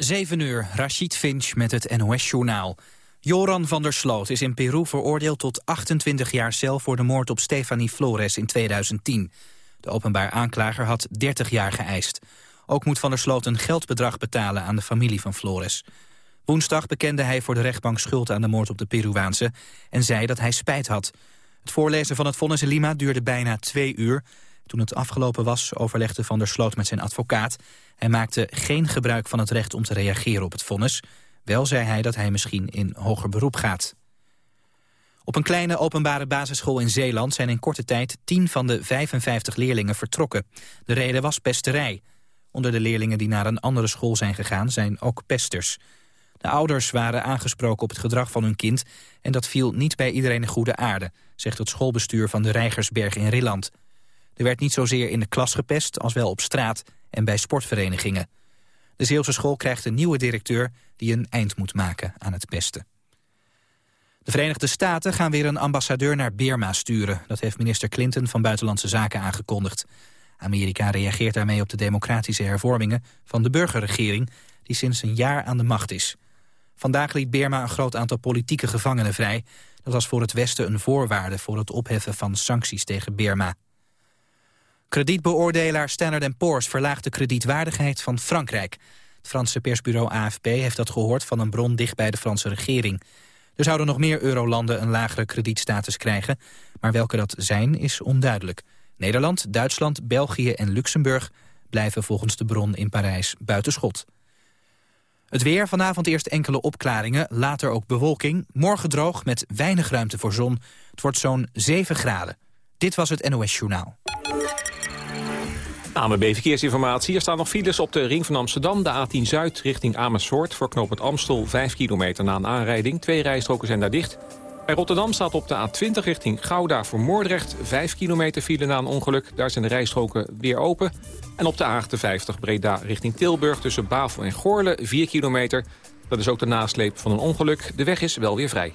7 uur, Rashid Finch met het NOS-journaal. Joran van der Sloot is in Peru veroordeeld tot 28 jaar cel... voor de moord op Stefanie Flores in 2010. De openbaar aanklager had 30 jaar geëist. Ook moet van der Sloot een geldbedrag betalen aan de familie van Flores. Woensdag bekende hij voor de rechtbank schuld aan de moord op de Peruaanse... en zei dat hij spijt had. Het voorlezen van het vonnis in Lima duurde bijna twee uur... Toen het afgelopen was, overlegde Van der Sloot met zijn advocaat. Hij maakte geen gebruik van het recht om te reageren op het vonnis. Wel zei hij dat hij misschien in hoger beroep gaat. Op een kleine openbare basisschool in Zeeland zijn in korte tijd 10 van de 55 leerlingen vertrokken. De reden was pesterij. Onder de leerlingen die naar een andere school zijn gegaan zijn ook pesters. De ouders waren aangesproken op het gedrag van hun kind... en dat viel niet bij iedereen in goede aarde, zegt het schoolbestuur van de Rijgersberg in Rilland. Er werd niet zozeer in de klas gepest als wel op straat en bij sportverenigingen. De Zeeuwse school krijgt een nieuwe directeur die een eind moet maken aan het pesten. De Verenigde Staten gaan weer een ambassadeur naar Birma sturen. Dat heeft minister Clinton van Buitenlandse Zaken aangekondigd. Amerika reageert daarmee op de democratische hervormingen van de burgerregering... die sinds een jaar aan de macht is. Vandaag liet Birma een groot aantal politieke gevangenen vrij. Dat was voor het Westen een voorwaarde voor het opheffen van sancties tegen Birma. Kredietbeoordelaar Standard Poor's verlaagt de kredietwaardigheid van Frankrijk. Het Franse persbureau AFP heeft dat gehoord van een bron dicht bij de Franse regering. Er zouden nog meer eurolanden een lagere kredietstatus krijgen, maar welke dat zijn is onduidelijk. Nederland, Duitsland, België en Luxemburg blijven volgens de bron in Parijs buitenschot. Het weer, vanavond eerst enkele opklaringen, later ook bewolking. Morgen droog met weinig ruimte voor zon. Het wordt zo'n 7 graden. Dit was het NOS Journaal. AMB Verkeersinformatie. Er staan nog files op de ring van Amsterdam. De A10 Zuid richting Amersfoort. Voor knooppunt Amstel 5 kilometer na een aanrijding. Twee rijstroken zijn daar dicht. Bij Rotterdam staat op de A20 richting Gouda voor Moordrecht... 5 kilometer file na een ongeluk. Daar zijn de rijstroken weer open. En op de A58 Breda richting Tilburg tussen Bavel en Goorle 4 kilometer. Dat is ook de nasleep van een ongeluk. De weg is wel weer vrij.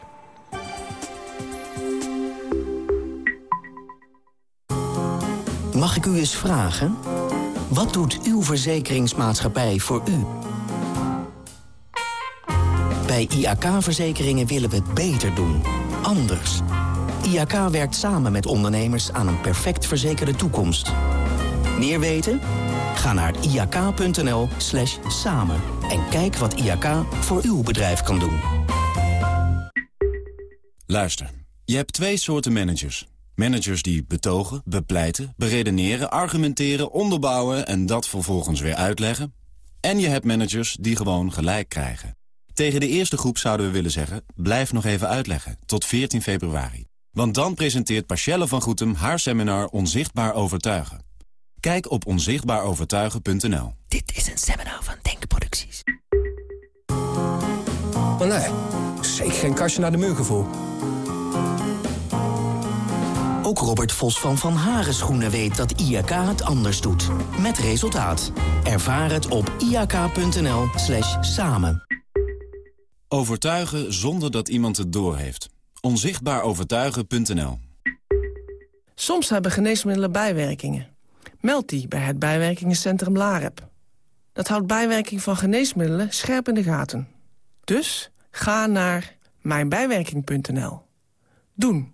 Mag ik u eens vragen? Wat doet uw verzekeringsmaatschappij voor u? Bij IAK-verzekeringen willen we het beter doen. Anders. IAK werkt samen met ondernemers aan een perfect verzekerde toekomst. Meer weten? Ga naar iak.nl slash samen en kijk wat IAK voor uw bedrijf kan doen. Luister, je hebt twee soorten managers. Managers die betogen, bepleiten, beredeneren, argumenteren, onderbouwen... en dat vervolgens weer uitleggen. En je hebt managers die gewoon gelijk krijgen. Tegen de eerste groep zouden we willen zeggen... blijf nog even uitleggen, tot 14 februari. Want dan presenteert Pachelle van Goetem haar seminar Onzichtbaar Overtuigen. Kijk op onzichtbaarovertuigen.nl. Dit is een seminar van Denkproducties. Maar nee, zeker geen kastje naar de muur gevoel. Ook Robert Vos van Van Haren Schoenen weet dat IAK het anders doet. Met resultaat. Ervaar het op iak.nl slash samen. Overtuigen zonder dat iemand het doorheeft. Onzichtbaarovertuigen.nl Soms hebben geneesmiddelen bijwerkingen. Meld die bij het bijwerkingencentrum LAREP. Dat houdt bijwerking van geneesmiddelen scherp in de gaten. Dus ga naar mijnbijwerking.nl. Doen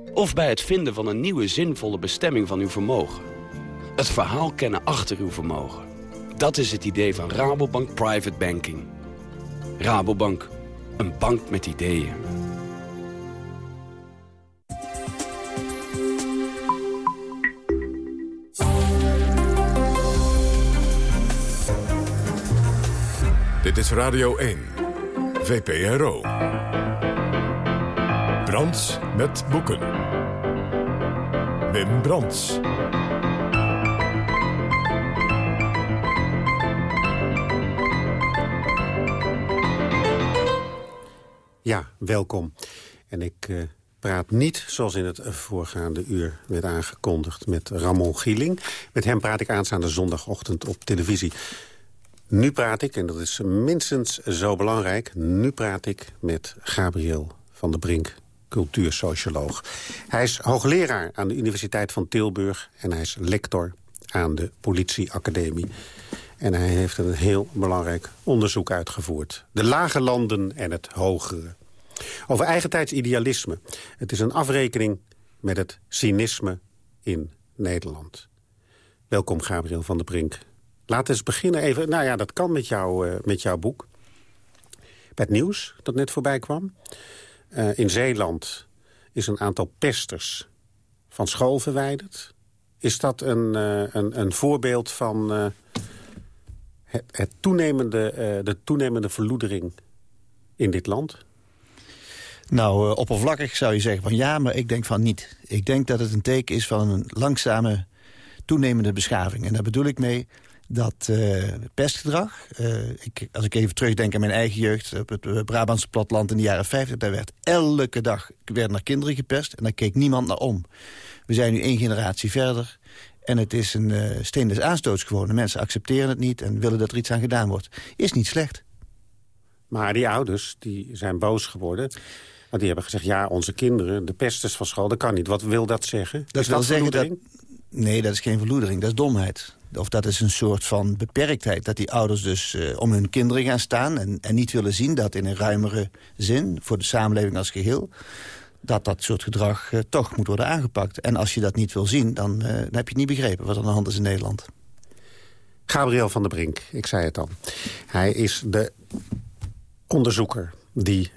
Of bij het vinden van een nieuwe zinvolle bestemming van uw vermogen. Het verhaal kennen achter uw vermogen. Dat is het idee van Rabobank Private Banking. Rabobank, een bank met ideeën. Dit is Radio 1, VPRO. Brands met boeken. Wim Brands. Ja, welkom. En ik uh, praat niet, zoals in het voorgaande uur werd aangekondigd... met Ramon Gieling. Met hem praat ik aanstaande zondagochtend op televisie. Nu praat ik, en dat is minstens zo belangrijk... nu praat ik met Gabriel van der Brink, cultuursocioloog. Hij is hoogleraar aan de Universiteit van Tilburg... en hij is lector aan de politieacademie. En hij heeft een heel belangrijk onderzoek uitgevoerd. De lage landen en het hogere. Over eigentijds idealisme. Het is een afrekening met het cynisme in Nederland. Welkom, Gabriel van der Brink. Laten we eens beginnen even... Nou ja, dat kan met, jou, uh, met jouw boek. Bij het nieuws dat net voorbij kwam. Uh, in Zeeland is een aantal pesters van school verwijderd. Is dat een, uh, een, een voorbeeld van het, het toenemende, de toenemende verloedering in dit land? Nou, oppervlakkig zou je zeggen van ja, maar ik denk van niet. Ik denk dat het een teken is van een langzame toenemende beschaving. En daar bedoel ik mee dat uh, pestgedrag... Uh, ik, als ik even terugdenk aan mijn eigen jeugd... op het Brabantse platteland in de jaren 50... daar werd elke dag werd naar kinderen gepest en daar keek niemand naar om. We zijn nu één generatie verder... En het is een uh, steen des aanstoots gewoon. De mensen accepteren het niet en willen dat er iets aan gedaan wordt. Is niet slecht. Maar die ouders die zijn boos geworden. Want die hebben gezegd, ja, onze kinderen, de pesters van school, dat kan niet. Wat wil dat zeggen? Dat is wil dat zeggen dat... Nee, dat is geen verloedering, dat is domheid. Of dat is een soort van beperktheid. Dat die ouders dus uh, om hun kinderen gaan staan... En, en niet willen zien dat in een ruimere zin, voor de samenleving als geheel... dat dat soort gedrag uh, toch moet worden aangepakt. En als je dat niet wil zien, dan, uh, dan heb je niet begrepen... wat er aan de hand is in Nederland. Gabriel van der Brink, ik zei het al. Hij is de onderzoeker die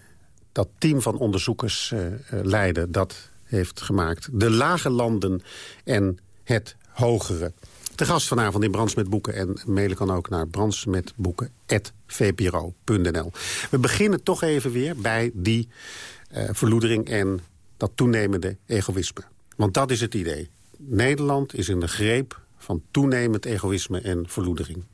dat team van onderzoekers leiden... dat heeft gemaakt. De lage landen en het hogere. De gast vanavond in Brands met Boeken. En mailen kan ook naar brandsmetboeken.vpro.nl. We beginnen toch even weer bij die uh, verloedering en dat toenemende egoïsme. Want dat is het idee. Nederland is in de greep van toenemend egoïsme en verloedering.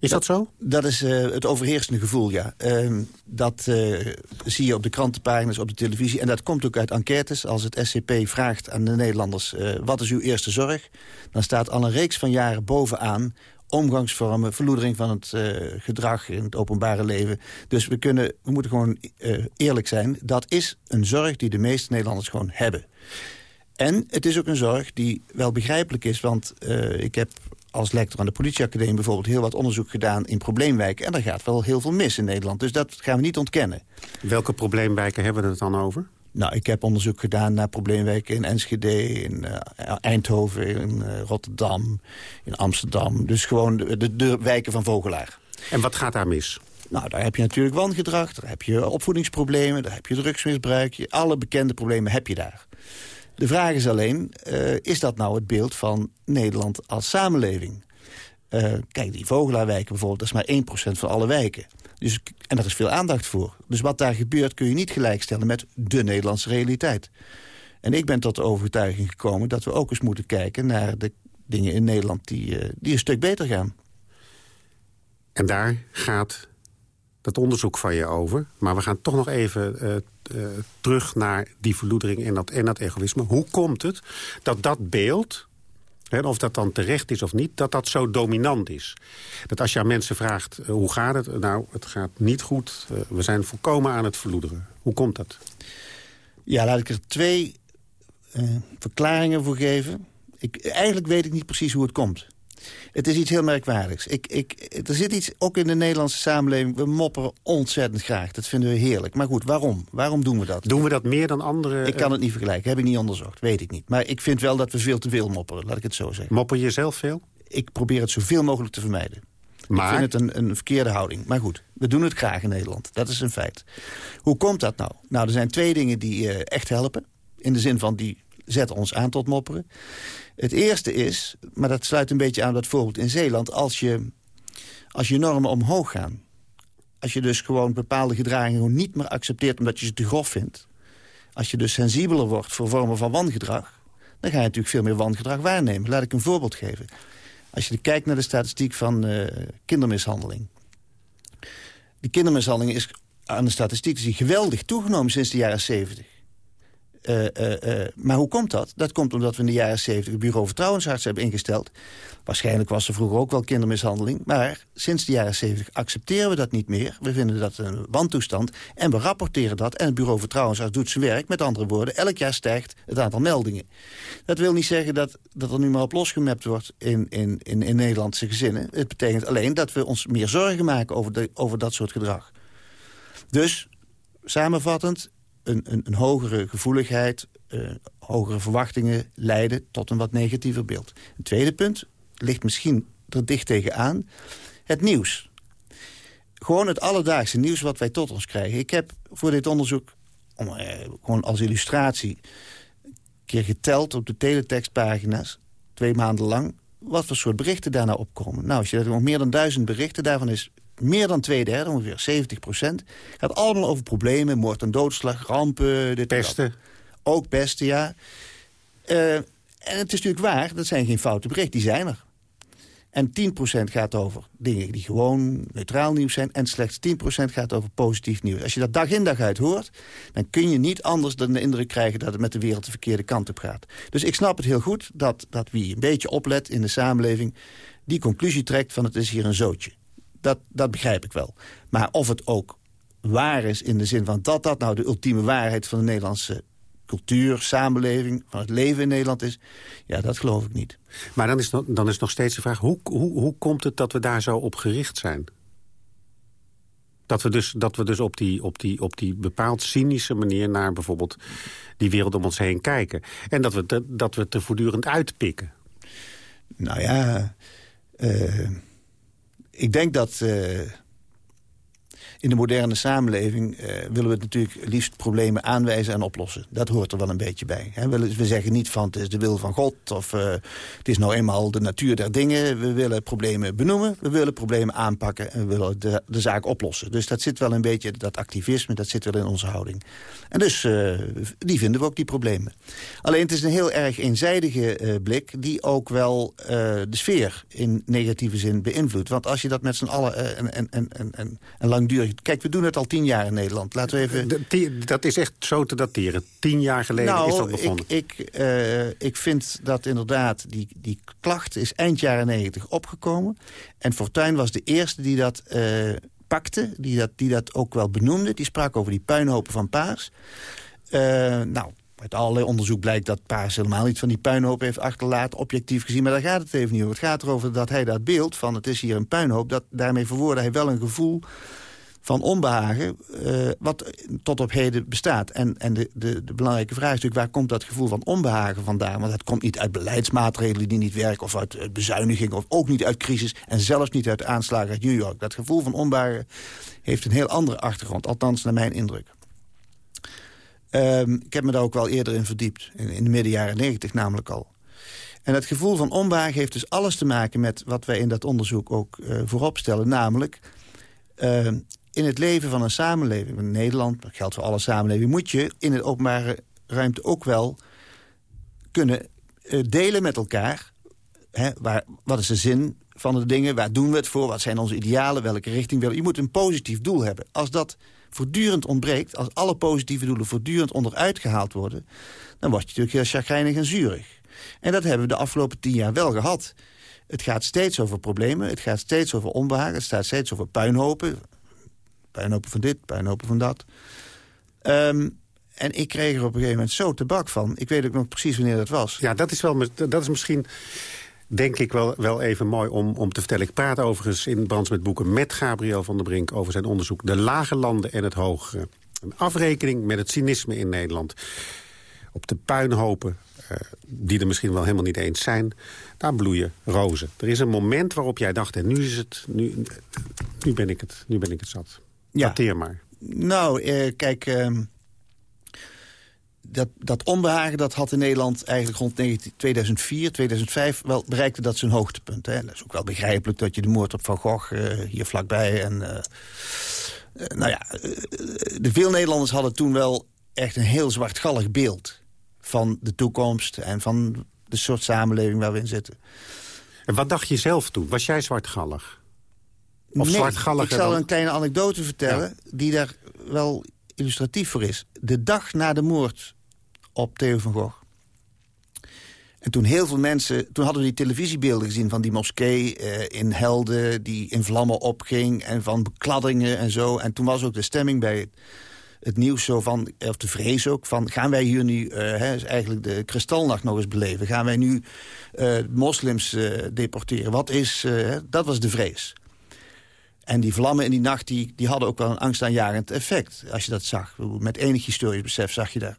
Is dat, zo? Dat is uh, het overheersende gevoel, ja. Uh, dat uh, zie je op de krantenpagina's, op de televisie. En dat komt ook uit enquêtes. Als het SCP vraagt aan de Nederlanders... Uh, wat is uw eerste zorg? Dan staat al een reeks van jaren bovenaan... omgangsvormen, verloedering van het gedrag in het openbare leven. Dus we, kunnen, we moeten gewoon eerlijk zijn. Dat is een zorg die de meeste Nederlanders gewoon hebben. En het is ook een zorg die wel begrijpelijk is. Want ik heb als lector aan de politieacademie bijvoorbeeld... heel wat onderzoek gedaan in probleemwijken. En daar gaat wel heel veel mis in Nederland. Dus dat gaan we niet ontkennen. Welke probleemwijken hebben we het dan over? Nou, ik heb onderzoek gedaan naar probleemwijken in Enschede, in uh, Eindhoven, in uh, Rotterdam, in Amsterdam. Dus gewoon de, de, de wijken van Vogelaar. En wat gaat daar mis? Nou, daar heb je natuurlijk wangedrag, daar heb je opvoedingsproblemen... daar heb je drugsmisbruik, je, alle bekende problemen heb je daar. De vraag is alleen, uh, is dat nou het beeld van Nederland als samenleving? Uh, kijk, die Vogelaarwijken bijvoorbeeld, dat is maar 1% van alle wijken. Dus, en daar is veel aandacht voor. Dus wat daar gebeurt kun je niet gelijkstellen met de Nederlandse realiteit. En ik ben tot de overtuiging gekomen dat we ook eens moeten kijken... naar de dingen in Nederland die, uh, die een stuk beter gaan. En daar gaat dat onderzoek van je over. Maar we gaan toch nog even uh, uh, terug naar die verloedering en dat, en dat egoïsme. Hoe komt het dat dat beeld, hè, of dat dan terecht is of niet... dat dat zo dominant is? Dat als je aan mensen vraagt, uh, hoe gaat het? Nou, het gaat niet goed. we zijn volkomen aan het verloederen. Hoe komt dat? Ja, laat ik er twee verklaringen voor geven. Ik, eigenlijk weet ik niet precies hoe het komt. Het is iets heel merkwaardigs. Ik, ik, er zit iets, ook in de Nederlandse samenleving... we mopperen ontzettend graag. Dat vinden we heerlijk. Maar goed, waarom? Waarom doen we dat? Doen we dat meer dan andere... Ik kan het niet vergelijken. Heb ik niet onderzocht. Weet ik niet. Maar ik vind wel dat we veel te veel mopperen. Laat ik het zo zeggen. Mopper je zelf veel? Ik probeer het zoveel mogelijk te vermijden. Maar... Ik vind het een, een verkeerde houding. Maar goed, we doen het graag in Nederland. Dat is een feit. Hoe komt dat nou? Nou, er zijn twee dingen die uh, echt helpen. In de zin van, die zetten ons aan tot mopperen. Het eerste is, maar dat sluit een beetje aan dat voorbeeld in Zeeland... als je, als je normen omhoog gaan... als je dus gewoon bepaalde gedragingen niet meer accepteert... omdat je ze te grof vindt... als je dus sensibeler wordt voor vormen van wangedrag... dan ga je natuurlijk veel meer wangedrag waarnemen. Laat ik een voorbeeld geven. Als je kijkt naar de statistiek van uh, kindermishandeling. Die kindermishandeling is aan de statistiek... geweldig toegenomen sinds de jaren 70. Uh, uh, uh, maar hoe komt dat? Dat komt omdat we in de jaren 70 het bureau vertrouwensarts hebben ingesteld. Waarschijnlijk was er vroeger ook wel kindermishandeling. Maar sinds de jaren 70 accepteren we dat niet meer. We vinden dat een wantoestand. En we rapporteren dat. En het bureau vertrouwensarts doet zijn werk. Met andere woorden, elk jaar stijgt het aantal meldingen. Dat wil niet zeggen dat, dat er nu maar op losgemapt wordt in, in, in, in Nederlandse gezinnen. Het betekent alleen dat we ons meer zorgen maken over, de, over dat soort gedrag. Dus, samenvattend, een, een, een hogere gevoeligheid, uh, hogere verwachtingen leiden tot een wat negatiever beeld. Een tweede punt ligt misschien er dicht tegenaan. Het nieuws. Gewoon het alledaagse nieuws wat wij tot ons krijgen. Ik heb voor dit onderzoek, om, eh, gewoon als illustratie... een keer geteld op de teletextpagina's, twee maanden lang... wat voor soort berichten daarna opkomen. Nou, als je dat nog meer dan duizend berichten, daarvan is meer dan twee derde, ongeveer 70 procent... gaat allemaal over problemen, moord en doodslag, rampen... Dit pesten. Ook pesten, ja. Uh, en het is natuurlijk waar, dat zijn geen foute berichten, die zijn er. En 10% gaat over dingen die gewoon neutraal nieuws zijn... en slechts 10% gaat over positief nieuws. Als je dat dag in dag uit hoort... dan kun je niet anders dan de indruk krijgen... dat het met de wereld de verkeerde kant op gaat. Dus ik snap het heel goed dat, dat wie een beetje oplet in de samenleving... die conclusie trekt van het is hier een zootje. Dat, dat begrijp ik wel. Maar of het ook waar is in de zin van dat dat nou de ultieme waarheid van de Nederlandse cultuur, samenleving, van het leven in Nederland is... ja, dat geloof ik niet. Maar dan is, dan is nog steeds de vraag... Hoe, hoe, hoe komt het dat we daar zo op gericht zijn? Dat we dus, dat we dus op, die, op, die, op die bepaald cynische manier... naar bijvoorbeeld die wereld om ons heen kijken. En dat we, te, dat we het er voortdurend uitpikken. Nou ja... Uh, ik denk dat... In de moderne samenleving uh, willen we natuurlijk liefst problemen aanwijzen en oplossen. Dat hoort er wel een beetje bij. Hè. We, zeggen niet van het is de wil van God of uh, het is nou eenmaal de natuur der dingen. We willen problemen benoemen, we willen problemen aanpakken en we willen de, de zaak oplossen. Dus dat zit wel een beetje, dat activisme, dat zit wel in onze houding. En dus uh, die vinden we ook, die problemen. Alleen het is een heel erg eenzijdige blik die ook wel de sfeer in negatieve zin beïnvloedt. Want als je dat met z'n allen en, en, en, en, en langdurig Kijk, we doen het al tien jaar in Nederland. Laten we even... dat is echt zo te dateren. Tien jaar geleden nou, is dat begonnen. Ik, ik, uh, ik vind dat inderdaad die, die klacht is eind jaren negentig opgekomen. En Fortuyn was de eerste die dat uh, pakte. Die dat, die dat ook wel benoemde. Die sprak over die puinhopen van Paars. Uh, nou, uit allerlei onderzoek blijkt dat Paars helemaal niet van die puinhoop heeft achterlaten, objectief gezien. Maar daar gaat het even niet over. Het gaat erover dat hij dat beeld van het is hier een puinhoop, dat, daarmee verwoordde hij wel een gevoel van onbehagen, uh, wat tot op heden bestaat. En, en de, de, de, belangrijke vraag is natuurlijk, waar komt dat gevoel van onbehagen vandaan? Want dat komt niet uit beleidsmaatregelen die niet werken... of uit bezuiniging, of ook niet uit crisis... en zelfs niet uit aanslagen uit New York. Dat gevoel van onbehagen heeft een heel andere achtergrond. Althans, naar mijn indruk. Um, ik heb me daar ook wel eerder in verdiept. In, in de midden jaren negentig namelijk al. En dat gevoel van onbehagen heeft dus alles te maken met... wat wij in dat onderzoek ook uh, voorop stellen. Namelijk... Uh, in het leven van een samenleving, in Nederland, dat geldt voor alle samenlevingen... moet je in de openbare ruimte ook wel kunnen uh, delen met elkaar... Hè, waar, wat is de zin van de dingen, waar doen we het voor... wat zijn onze idealen, welke richting willen... je moet een positief doel hebben. Als dat voortdurend ontbreekt, als alle positieve doelen... voortdurend onderuit gehaald worden... dan word je natuurlijk heel chagrijnig en zurig. En dat hebben we de afgelopen tien jaar wel gehad. Het gaat steeds over problemen, het gaat steeds over onbehagen... het gaat steeds over puinhopen, puinhopen van dit, puinhopen van dat. Um, en ik kreeg er op een gegeven moment zo tabak van. Ik weet ook nog precies wanneer dat was. Ja, dat is, wel, dat is misschien denk ik wel, wel even mooi om, om te vertellen. Ik praat overigens in Brands met Boeken met Gabriel van der Brink... over zijn onderzoek De Lage Landen en het Hogere. Een afrekening met het cynisme in Nederland. Op de puinhopen, uh, die er misschien wel helemaal niet eens zijn... daar bloeien rozen. Er is een moment waarop jij dacht... en nu, is het, nu, nu, ben, ik het, nu ben ik het zat. Ja. Dateer maar. Nou, eh, kijk... Uh, dat, dat onbehagen dat had in Nederland eigenlijk rond 2004, 2005... wel bereikte dat zijn hoogtepunt. Hè. Dat is ook wel begrijpelijk dat je de moord op Van Gogh uh, hier vlakbij... en uh, nou ja, de veel Nederlanders hadden toen wel echt een heel zwartgallig beeld... van de toekomst en van de soort samenleving waar we in zitten. En wat dacht je zelf toen? Was jij zwartgallig? Of nee, ik zal een kleine anekdote vertellen... die daar wel illustratief voor is. De dag na de moord op Theo van Gogh... En toen heel veel mensen... Toen hadden we die televisiebeelden gezien van die moskee uh, in Helden... die in vlammen opging en van bekladdingen en zo. En toen was ook de stemming bij het, het nieuws zo van... of de vrees ook, van gaan wij hier nu... Uh, hè, eigenlijk de kristalnacht nog eens beleven? Gaan wij nu uh, moslims deporteren? Wat is... dat was de vrees. En die vlammen in die nacht die, die hadden ook wel een angstaanjagend effect. Als je dat zag. Met enig historisch besef zag je daar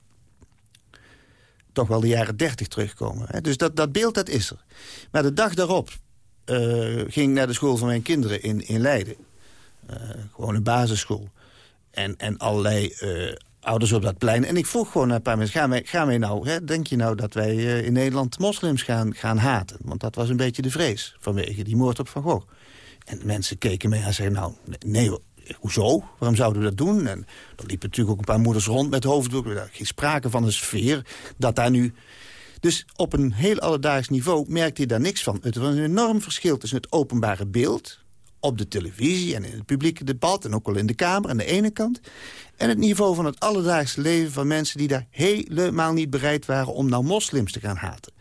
toch wel de jaren dertig terugkomen. Dus dat, dat beeld, dat is er. Maar de dag daarop uh, ging ik naar de school van mijn kinderen in, in Leiden. Uh, gewoon een basisschool. En, en allerlei uh, ouders op dat plein. En ik vroeg gewoon een paar mensen, gaan wij, gaan wij nou... Hè, denk je nou dat wij in Nederland moslims gaan, gaan haten? Want dat was een beetje de vrees vanwege die moord op Van Gogh. En mensen keken mij en zeiden, nou, nee, hoezo? Waarom zouden we dat doen? En er liepen natuurlijk ook een paar moeders rond met hoofddoek. Geen sprake van een sfeer dat daar nu... Dus op een heel alledaags niveau merkte hij daar niks van. Het was een enorm verschil tussen het openbare beeld... op de televisie en in het publieke debat... en ook wel in de Kamer aan de ene kant... en het niveau van het alledaagse leven van mensen... die daar helemaal niet bereid waren om nou moslims te gaan haten.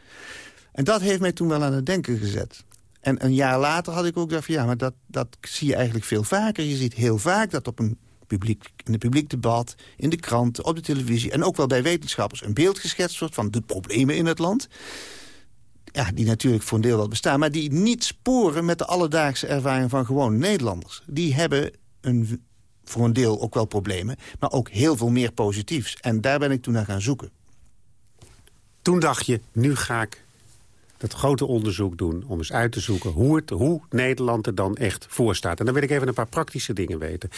En dat heeft mij toen wel aan het denken gezet. En een jaar later had ik ook gedacht, ja, maar dat, dat zie je eigenlijk veel vaker. Je ziet heel vaak dat op een publiek, in het publiek debat, in de kranten, op de televisie... en ook wel bij wetenschappers een beeld geschetst wordt van de problemen in het land. Ja, die natuurlijk voor een deel wel bestaan... maar die niet sporen met de alledaagse ervaring van gewone Nederlanders. Die hebben een, voor een deel ook wel problemen, maar ook heel veel meer positiefs. En daar ben ik toen naar gaan zoeken. Toen dacht je, nu ga ik dat grote onderzoek doen... om eens uit te zoeken hoe, het, hoe Nederland er dan echt voor staat. En dan wil ik even een paar praktische dingen weten.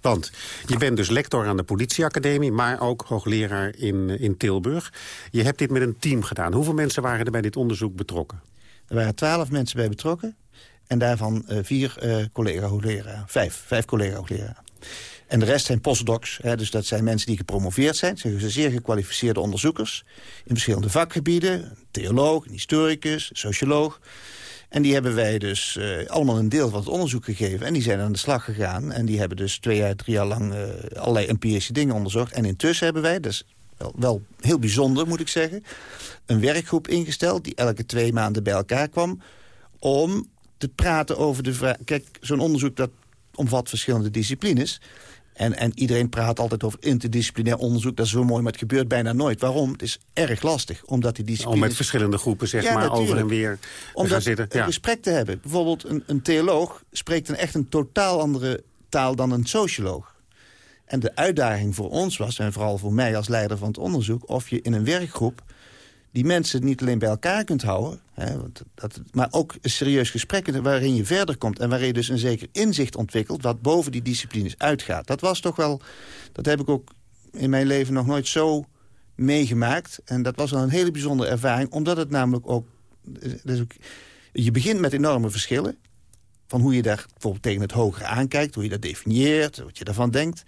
Want je bent dus lector aan de politieacademie... maar ook hoogleraar in, eh, in Tilburg. Je hebt dit met een team gedaan. Hoeveel mensen waren er bij dit onderzoek betrokken? Er waren twaalf mensen bij betrokken. En daarvan uh, vier uh, collega-hoogleraar. Vijf, vijf collega-hoogleraar. En de rest zijn postdocs, hè, dus dat zijn mensen die gepromoveerd zijn. Ze zijn zeer gekwalificeerde onderzoekers in verschillende vakgebieden. Theoloog, historicus, socioloog. En die hebben wij dus uh, allemaal een deel van het onderzoek gegeven. En die zijn aan de slag gegaan. En die hebben dus twee jaar, drie jaar lang uh, allerlei empirische dingen onderzocht. En intussen hebben wij, dus wel, wel heel bijzonder moet ik zeggen... een werkgroep ingesteld die elke twee maanden bij elkaar kwam... om te praten over de vraag... Kijk, zo'n onderzoek dat omvat verschillende disciplines. En, en iedereen praat altijd over interdisciplinair onderzoek. Dat is zo mooi, maar het gebeurt bijna nooit. Waarom? Het is erg lastig, omdat die disciplines... Om met verschillende groepen zeg maar over en weer om gaan zitten. Ja. een gesprek te hebben. Bijvoorbeeld een, een theoloog spreekt een echt een totaal andere taal dan een socioloog. En de uitdaging voor ons was, en vooral voor mij als leider van het onderzoek... of je in een werkgroep die mensen niet alleen bij elkaar kunt houden... Hè, dat, maar ook serieus gesprek waarin je verder komt... en waarin je dus een zeker inzicht ontwikkelt... wat boven die disciplines uitgaat. Dat was toch wel... dat heb ik ook in mijn leven nog nooit zo meegemaakt. En dat was wel een hele bijzondere ervaring... omdat het namelijk ook... Dus ook je begint met enorme verschillen... van hoe je daar bijvoorbeeld tegen het hogere aankijkt... hoe je dat definieert, wat je daarvan denkt...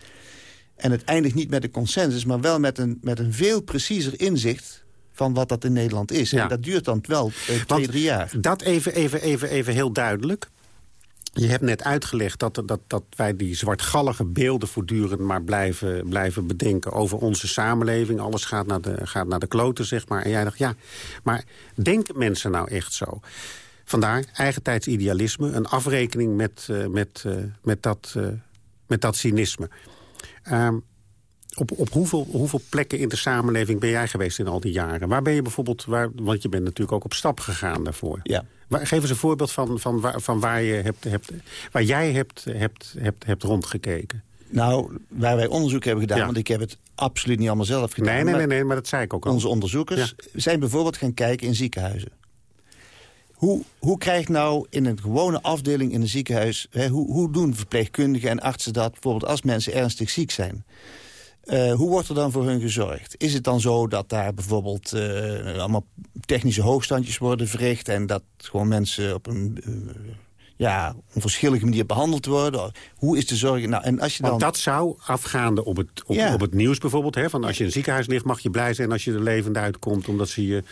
En het eindigt niet met een consensus, maar wel met een, met een veel preciezer inzicht van wat dat in Nederland is. En dat duurt dan wel uh, twee, drie jaar. Dat even, even, even, even heel duidelijk. Je hebt net uitgelegd dat, dat, dat wij die zwartgallige beelden voortdurend maar blijven, blijven bedenken over onze samenleving. Alles gaat naar, de, gaat naar de kloten, zeg maar. En jij dacht, ja, maar denken mensen nou echt zo? Vandaar eigentijds idealisme, een afrekening met, uh, met, uh, met, dat, uh, met dat cynisme. Um, op, op hoeveel, hoeveel plekken in de samenleving ben jij geweest in al die jaren? Waar ben je bijvoorbeeld, waar, want je bent natuurlijk ook op stap gegaan daarvoor. Ja. Waar, geef eens een voorbeeld van, van, waar, van waar, je hebt, hebt, waar jij hebt, hebt, hebt, hebt rondgekeken. Nou, waar wij onderzoek hebben gedaan, want ik heb het absoluut niet allemaal zelf gedaan. Nee, nee, nee, nee maar dat zei ik ook al. Onze onderzoekers zijn bijvoorbeeld gaan kijken in ziekenhuizen. Hoe, hoe krijgt nou in een gewone afdeling in een ziekenhuis... Hè, hoe, hoe doen verpleegkundigen en artsen dat bijvoorbeeld als mensen ernstig ziek zijn? Uh, hoe wordt er dan voor hun gezorgd? Is het dan zo dat daar bijvoorbeeld uh, allemaal technische hoogstandjes worden verricht... en dat gewoon mensen op een ja, onverschillige manier behandeld worden. Hoe is de zorg... Nou, en als je dan... Want dat zou afgaande op het, op, op het nieuws bijvoorbeeld. Hè, van als je in een ziekenhuis ligt mag je blij zijn als je er levend uitkomt. Omdat ze je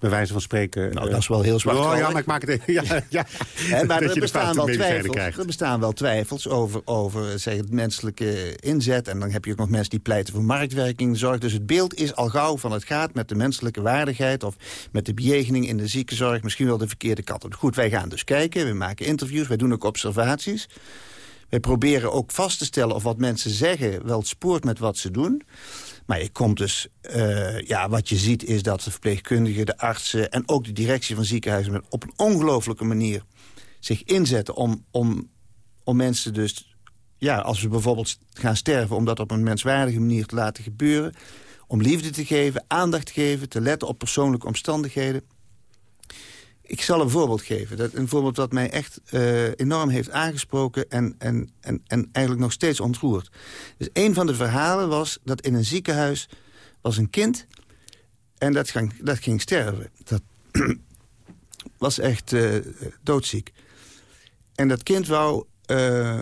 bij wijze van spreken... Nou, dat is wel heel zwaar. Oh, ja, maar ik maak het... Ja, ja, He, maar er bestaan, wel twijfels, er bestaan wel twijfels over, over zeg, het menselijke inzet. En dan heb je ook nog mensen die pleiten voor marktwerking. Zorg. Dus het beeld is al gauw van het gaat met de menselijke waardigheid... of met de bejegening in de ziekenzorg misschien wel de verkeerde kant op. Goed, wij gaan dus kijken, we maken interviews, wij doen ook observaties. Wij proberen ook vast te stellen of wat mensen zeggen wel spoort met wat ze doen. Maar je komt dus, uh, ja, wat je ziet is dat de verpleegkundigen, de artsen... en ook de directie van ziekenhuizen op een ongelofelijke manier zich inzetten... om, om, om mensen dus, ja, als we bijvoorbeeld gaan sterven... om dat op een menswaardige manier te laten gebeuren... om liefde te geven, aandacht te geven, te letten op persoonlijke omstandigheden... Ik zal een voorbeeld geven. Dat, een voorbeeld dat mij echt uh, enorm heeft aangesproken... En, en, en, en eigenlijk nog steeds ontroert. Dus een van de verhalen was dat in een ziekenhuis was een kind... en dat ging, dat ging sterven. Dat was echt uh, doodziek. En dat kind wou... Uh,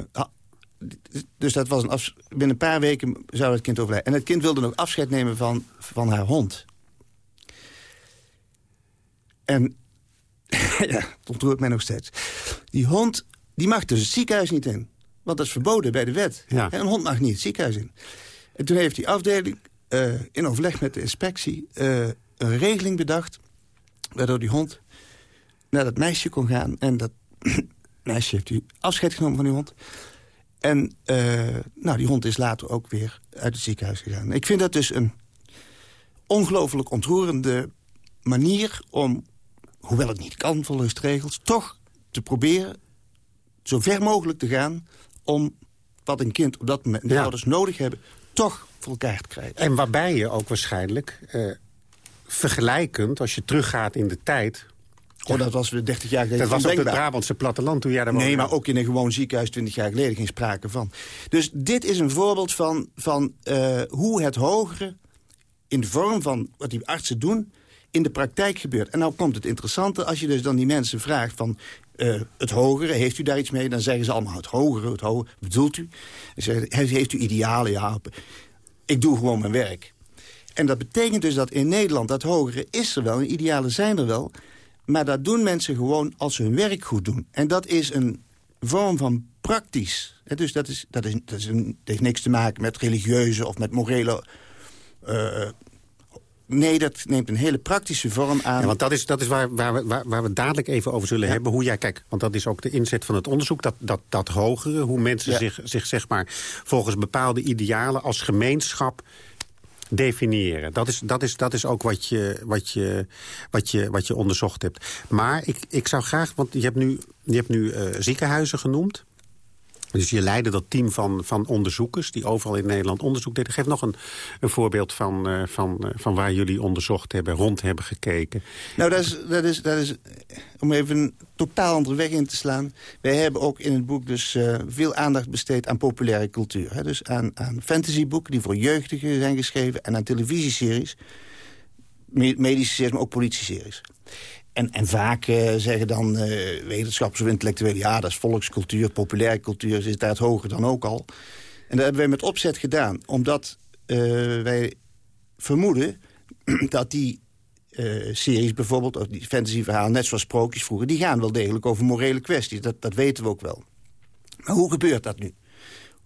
dus dat was een binnen een paar weken zou het kind overlijden. En het kind wilde nog afscheid nemen van, van haar hond. En ja, dat ontroert mij nog steeds. Die hond die mag dus het ziekenhuis niet in. Want dat is verboden bij de wet. Ja. En een hond mag niet het ziekenhuis in. En toen heeft die afdeling uh, in overleg met de inspectie... Uh, een regeling bedacht... waardoor die hond naar dat meisje kon gaan. En dat meisje heeft u afscheid genomen van die hond. En uh, nou, die hond is later ook weer uit het ziekenhuis gegaan. Ik vind dat dus een ongelooflijk ontroerende manier... om hoewel het niet kan volgens de regels... toch te proberen zo ver mogelijk te gaan... om wat een kind op dat moment de ouders nodig hebben... toch voor elkaar te krijgen. En waarbij je ook waarschijnlijk uh, vergelijkend... als je teruggaat in de tijd... Oh, dat was 30 jaar geleden. Dat was op het Brabantse platteland toen jij daar Nee, maar ook in een gewoon ziekenhuis 20 jaar geleden geen sprake van. Dus dit is een voorbeeld van, van uh, hoe het hogere... in de vorm van wat die artsen doen in de praktijk gebeurt. En nou komt het interessante, als je dus dan die mensen vraagt van... Uh, het hogere, heeft u daar iets mee? Dan zeggen ze allemaal het hogere, het hogere, bedoelt u? Zeggen, heeft u idealen? Ja, ik doe gewoon mijn werk. En dat betekent dus dat in Nederland dat hogere is er wel... en idealen zijn er wel... maar dat doen mensen gewoon als ze hun werk goed doen. En dat is een vorm van praktisch. Dus dat, is, dat, is, dat, is heeft niks te maken met religieuze of met morele... Uh, Nee, dat neemt een hele praktische vorm aan. Ja, want dat is, dat is waar, waar, we, waar, waar we dadelijk even over zullen hebben. Hoe jij, kijk, want dat is ook de inzet van het onderzoek. Dat, dat, dat hogere, hoe mensen zich, zich zeg maar, volgens bepaalde idealen als gemeenschap definiëren. Dat is, dat is, dat is ook wat je, wat, je, wat, je, wat je onderzocht hebt. Maar ik, ik zou graag, want je hebt nu, je hebt nu uh, ziekenhuizen genoemd. Dus je leidde dat team van, van onderzoekers die overal in Nederland onderzoek deden. Geef nog een, een voorbeeld van, uh, van, uh, van waar jullie onderzocht hebben, rond hebben gekeken. Nou, dat is, dat is, dat is om even een totaal andere weg in te slaan. Wij hebben ook in het boek dus uh, veel aandacht besteed aan populaire cultuur. Hè? Dus aan, aan fantasyboeken die voor jeugdigen zijn geschreven... en aan televisieseries, medische series, maar ook politieseries. En, en vaak uh, zeggen dan uh, wetenschappers of intellectuelen... ja, dat is volkscultuur, populaire cultuur, is daar het hoger dan ook al. En dat hebben wij met opzet gedaan, omdat uh, wij vermoeden... dat die series bijvoorbeeld, of die fantasyverhalen... net zoals sprookjes vroeger, die gaan wel degelijk over morele kwesties. Dat, dat weten we ook wel. Maar hoe gebeurt dat nu?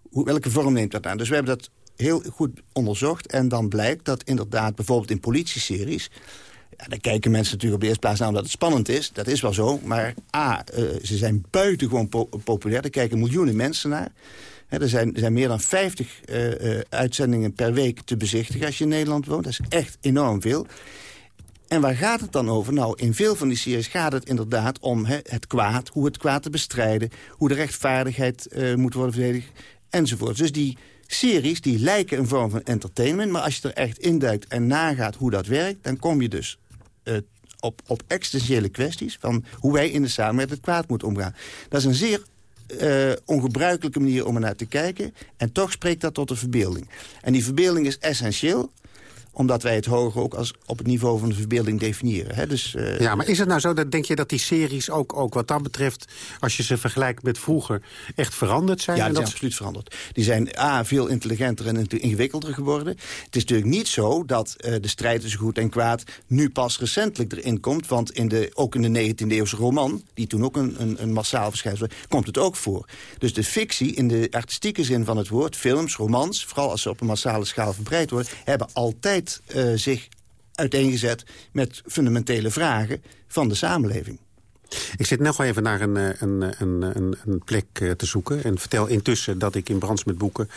Hoe, welke vorm neemt dat aan? Dus we hebben dat heel goed onderzocht. En dan blijkt dat inderdaad bijvoorbeeld in politieseries... Ja, dan kijken mensen natuurlijk op de eerste plaats naar omdat het spannend is. Dat is wel zo. Maar A, uh, ze zijn buitengewoon po populair. Er kijken miljoenen mensen naar. er, zijn, er zijn meer dan 50 uh, uh, uitzendingen per week te bezichtigen als je in Nederland woont. Dat is echt enorm veel. En waar gaat het dan over? Nou, in veel van die series gaat het inderdaad om he, het kwaad. Hoe het kwaad te bestrijden. Hoe de rechtvaardigheid moet worden verdedigd. Enzovoort. Dus die series die lijken een vorm van entertainment... maar als je er echt induikt en nagaat hoe dat werkt... dan kom je dus op, op existentiële kwesties... van hoe wij in de samenleving met het kwaad moeten omgaan. Dat is een zeer uh, ongebruikelijke manier om er naar te kijken. En toch spreekt dat tot de verbeelding. En die verbeelding is essentieel omdat wij het hoger ook als op het niveau van de verbeelding definiëren. Hè? Dus, uh, ja, maar is het nou zo dat denk je dat die series ook, ook wat dat betreft... als je ze vergelijkt met vroeger, echt veranderd zijn? Ja, die dat... zijn absoluut veranderd. Die zijn A, veel intelligenter en ingewikkelder geworden. Het is natuurlijk niet zo dat uh, de strijd tussen goed en kwaad... nu pas recentelijk erin komt. Want in de, ook in de 19e-eeuwse roman, die toen ook een, een, een massaal verschijnsel was... komt het ook voor. Dus de fictie, in de artistieke zin van het woord... films, romans, vooral als ze op een massale schaal verbreid worden... hebben altijd uh, zich uiteengezet met fundamentele vragen van de samenleving. Ik zit nog even naar een, een, een, een, een plek te zoeken. En vertel intussen dat ik in Brands met Boeken...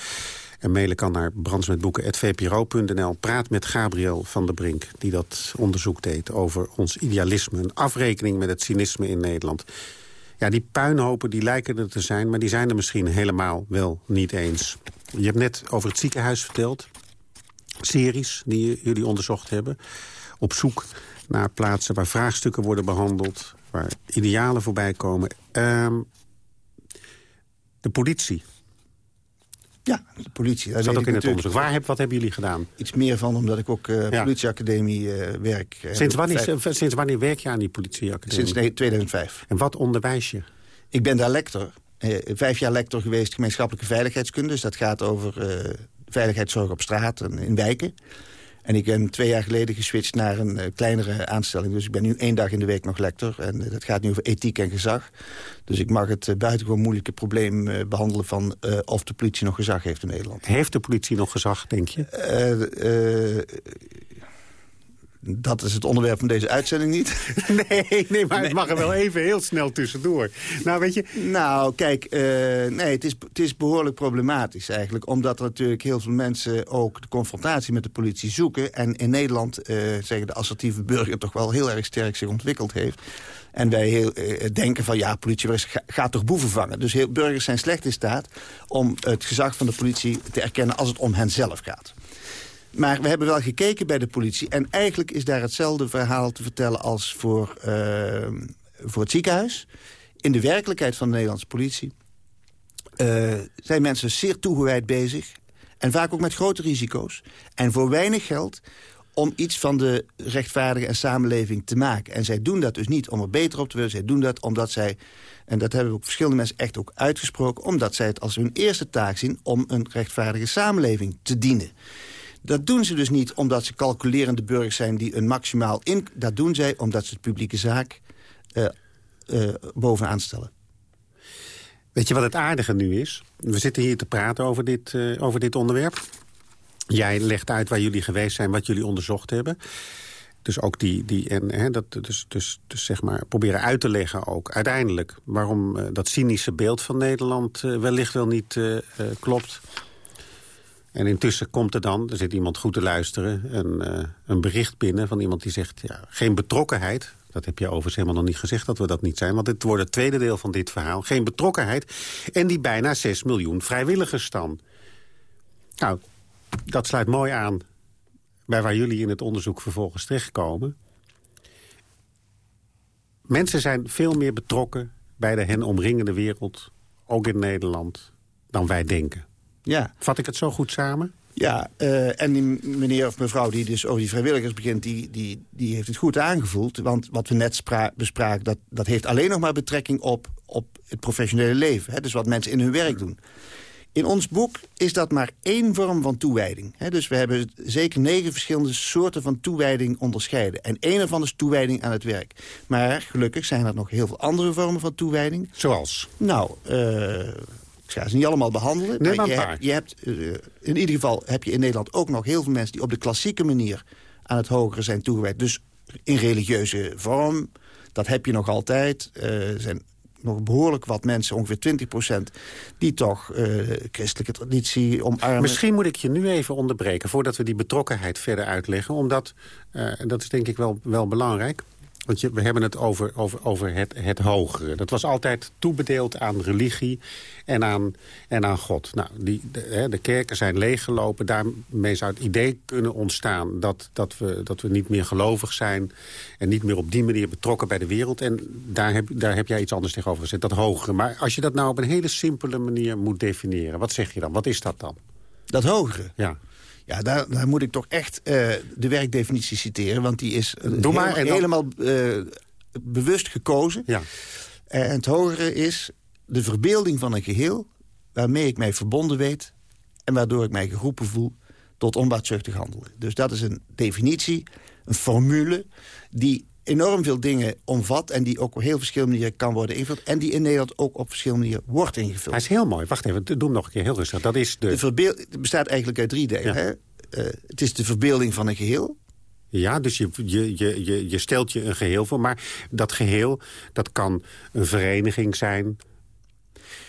en mailen kan naar brandsmetboeken.vpro.nl... praat met Gabriel van der Brink, die dat onderzoek deed... over ons idealisme, een afrekening met het cynisme in Nederland. Ja, die puinhopen die lijken er te zijn... maar die zijn er misschien helemaal wel niet eens. Je hebt net over het ziekenhuis verteld series die jullie onderzocht hebben. Op zoek naar plaatsen waar vraagstukken worden behandeld... waar idealen voorbij komen. Uh, de politie. Ja, de politie. Dat zat ook in het onderzoek. Waar heb, wat hebben jullie gedaan? Iets meer van, omdat ik ook uh, politieacademie uh, werk. Uh, sinds, wanneer, sinds wanneer werk je aan die politieacademie? Sinds 2005. En wat onderwijs je? Ik ben daar lector. vijf jaar lector geweest gemeenschappelijke veiligheidskunde. Dus dat gaat over veiligheidszorg op straat en in wijken. En ik ben twee jaar geleden geswitcht naar een uh, kleinere aanstelling. Dus ik ben nu één dag in de week nog lector. En uh, dat gaat nu over ethiek en gezag. Dus ik mag het uh, buitengewoon moeilijke probleem behandelen... van of de politie nog gezag heeft in Nederland. Heeft de politie nog gezag, denk je? Dat is het onderwerp van deze uitzending niet. Nee, nee maar het mag er wel even heel snel tussendoor. Nou, weet je... Nou, kijk, uh, nee, het is, het is behoorlijk problematisch eigenlijk. Omdat er natuurlijk heel veel mensen ook de confrontatie met de politie zoeken. En in Nederland, uh, zeggen de assertieve burger toch wel heel erg sterk zich ontwikkeld heeft. En wij heel, uh, denken van, ja, politie gaat toch boeven vangen. Dus heel, burgers zijn slecht in staat om het gezag van de politie te erkennen als het om hen zelf gaat. Maar we hebben wel gekeken bij de politie. En eigenlijk is daar hetzelfde verhaal te vertellen als voor, uh, voor het ziekenhuis. In de werkelijkheid van de Nederlandse politie... Uh, zijn mensen zeer toegewijd bezig. En vaak ook met grote risico's. En voor weinig geld om iets van de rechtvaardige en samenleving te maken. En zij doen dat dus niet om er beter op te willen. Zij doen dat omdat zij, en dat hebben ook verschillende mensen echt ook uitgesproken... omdat zij het als hun eerste taak zien om een rechtvaardige samenleving te dienen. Dat doen ze dus niet omdat ze calculerende burgers zijn die een maximaal in... Dat doen zij omdat ze het publieke zaak uh, uh, bovenaan stellen. Weet je wat het aardige nu is? We zitten hier te praten over dit, uh, over dit onderwerp. Jij legt uit waar jullie geweest zijn, wat jullie onderzocht hebben. Dus ook die, die en, hè, dat, dus, dus, dus zeg maar proberen uit te leggen ook uiteindelijk... waarom dat cynische beeld van Nederland wellicht wel niet klopt. En intussen komt er dan, er zit iemand goed te luisteren... een, uh, een bericht binnen van iemand die zegt... Ja, geen betrokkenheid, dat heb je overigens helemaal nog niet gezegd dat we dat niet zijn... want het wordt het tweede deel van dit verhaal. Geen betrokkenheid en die bijna 6 miljoen vrijwilligers dan. Nou, dat sluit mooi aan bij waar jullie in het onderzoek vervolgens terechtkomen. Mensen zijn veel meer betrokken bij de hen omringende wereld... ook in Nederland, dan wij denken. Ja. Vat ik het zo goed samen? Ja, uh, en die meneer of mevrouw die dus over die vrijwilligers begint... Die, die, die heeft het goed aangevoeld. Want wat we net bespraken, dat, dat heeft alleen nog maar betrekking op, op het professionele leven. Hè? Dus wat mensen in hun werk doen. In ons boek is dat maar één vorm van toewijding. Hè? Dus we hebben zeker negen verschillende soorten van toewijding onderscheiden. En één ervan is toewijding aan het werk. Maar gelukkig zijn er nog heel veel andere vormen van toewijding. Zoals? Nou, uh, ik ga ze niet allemaal behandelen. Nee, maar je, hebt, je hebt, uh, in ieder geval heb je in Nederland ook nog heel veel mensen... die op de klassieke manier aan het hogere zijn toegewijd. Dus in religieuze vorm, dat heb je nog altijd. Er uh, zijn nog behoorlijk wat mensen, ongeveer 20 procent... die toch uh, christelijke traditie omarmen. Misschien moet ik je nu even onderbreken... voordat we die betrokkenheid verder uitleggen. Omdat, dat is denk ik wel, wel belangrijk... Want je, we hebben het over, over, over het, het hogere. Dat was altijd toebedeeld aan religie en aan, en aan God. Nou, die, de, de kerken zijn leeggelopen. Daarmee zou het idee kunnen ontstaan dat, dat, we, dat we niet meer gelovig zijn... en niet meer op die manier betrokken bij de wereld. En daar heb, daar heb jij iets anders tegenover gezet, dat hogere. Maar als je dat nou op een hele simpele manier moet definiëren... wat zeg je dan? Wat is dat dan? Dat hogere? Ja. Ja, daar, daar moet ik toch echt uh, de werkdefinitie citeren. Want die is uh, Doe maar, heel, dan... helemaal uh, bewust gekozen. Ja. en het hogere is de verbeelding van een geheel... waarmee ik mij verbonden weet... en waardoor ik mij geroepen voel tot onbaatzuchtig handelen. Dus dat is een definitie, een formule... die enorm veel dingen omvat... en die ook op heel verschillende manieren kan worden ingevuld... en die in Nederland ook op verschillende manieren wordt ingevuld. Hij is heel mooi. Wacht even, doe hem nog een keer heel rustig. Dat is de... de verbeel... Het bestaat eigenlijk uit drie delen. Ja. Hè? Uh, het is de verbeelding van een geheel. Ja, dus je, je, je, je, je stelt je een geheel voor. Maar dat geheel, dat kan een vereniging zijn...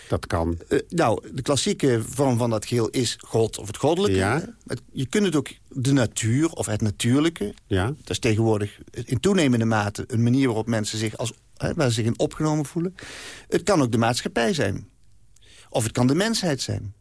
Dat kan. Uh, nou, de klassieke vorm van dat geheel is God of het goddelijke. Ja. Je kunt het ook de natuur of het natuurlijke. Ja. Dat is tegenwoordig in toenemende mate een manier waarop mensen zich, als, hè, waar ze zich in opgenomen voelen. Het kan ook de maatschappij zijn. Of het kan de mensheid zijn.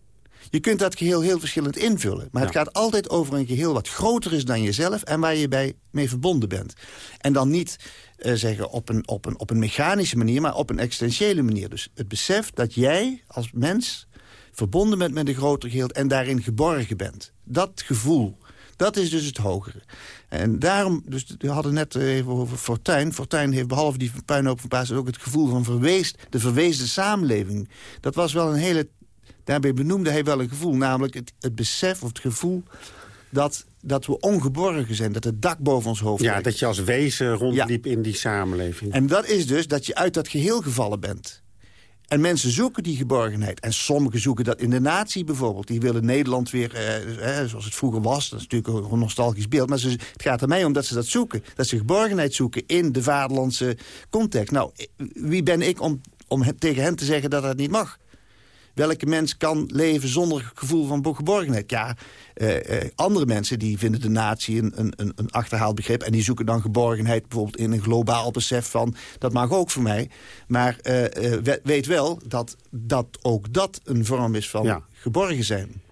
Je kunt dat geheel heel verschillend invullen. Maar het gaat altijd over een geheel wat groter is dan jezelf... en waar je bij mee verbonden bent. En dan niet eh, zeggen op een, op, een, op een mechanische manier... maar op een existentiële manier. Dus het besef dat jij als mens verbonden bent met een groter geheel... en daarin geborgen bent. Dat gevoel, dat is dus het hogere. En daarom, dus we hadden net even over Fortuyn. Fortuyn heeft behalve die puinhoop van ook het gevoel van verweest, de verweesde samenleving. Dat was wel een hele Daarbij benoemde hij wel een gevoel, namelijk het, het besef of het gevoel... Dat, dat we ongeborgen zijn, dat het dak boven ons hoofd Ja, dat je als wezen rondliep in die samenleving. En dat is dus dat je uit dat geheel gevallen bent. En mensen zoeken die geborgenheid. En sommigen zoeken dat in de natie bijvoorbeeld. Die willen Nederland weer, eh, eh, zoals het vroeger was. Dat is natuurlijk een nostalgisch beeld. Maar ze, het gaat er mij om dat ze dat zoeken. Dat ze geborgenheid zoeken in de vaderlandse context. Nou, wie ben ik om, om tegen hen te zeggen dat dat niet mag? Welke mens kan leven zonder gevoel van geborgenheid? Ja, eh, eh, andere mensen die vinden de natie een, een, een achterhaald begrip... en die zoeken dan geborgenheid bijvoorbeeld in een globaal besef van... dat mag ook voor mij. Maar eh, we- weet wel dat, dat ook dat een vorm is van Ja. geborgen zijn.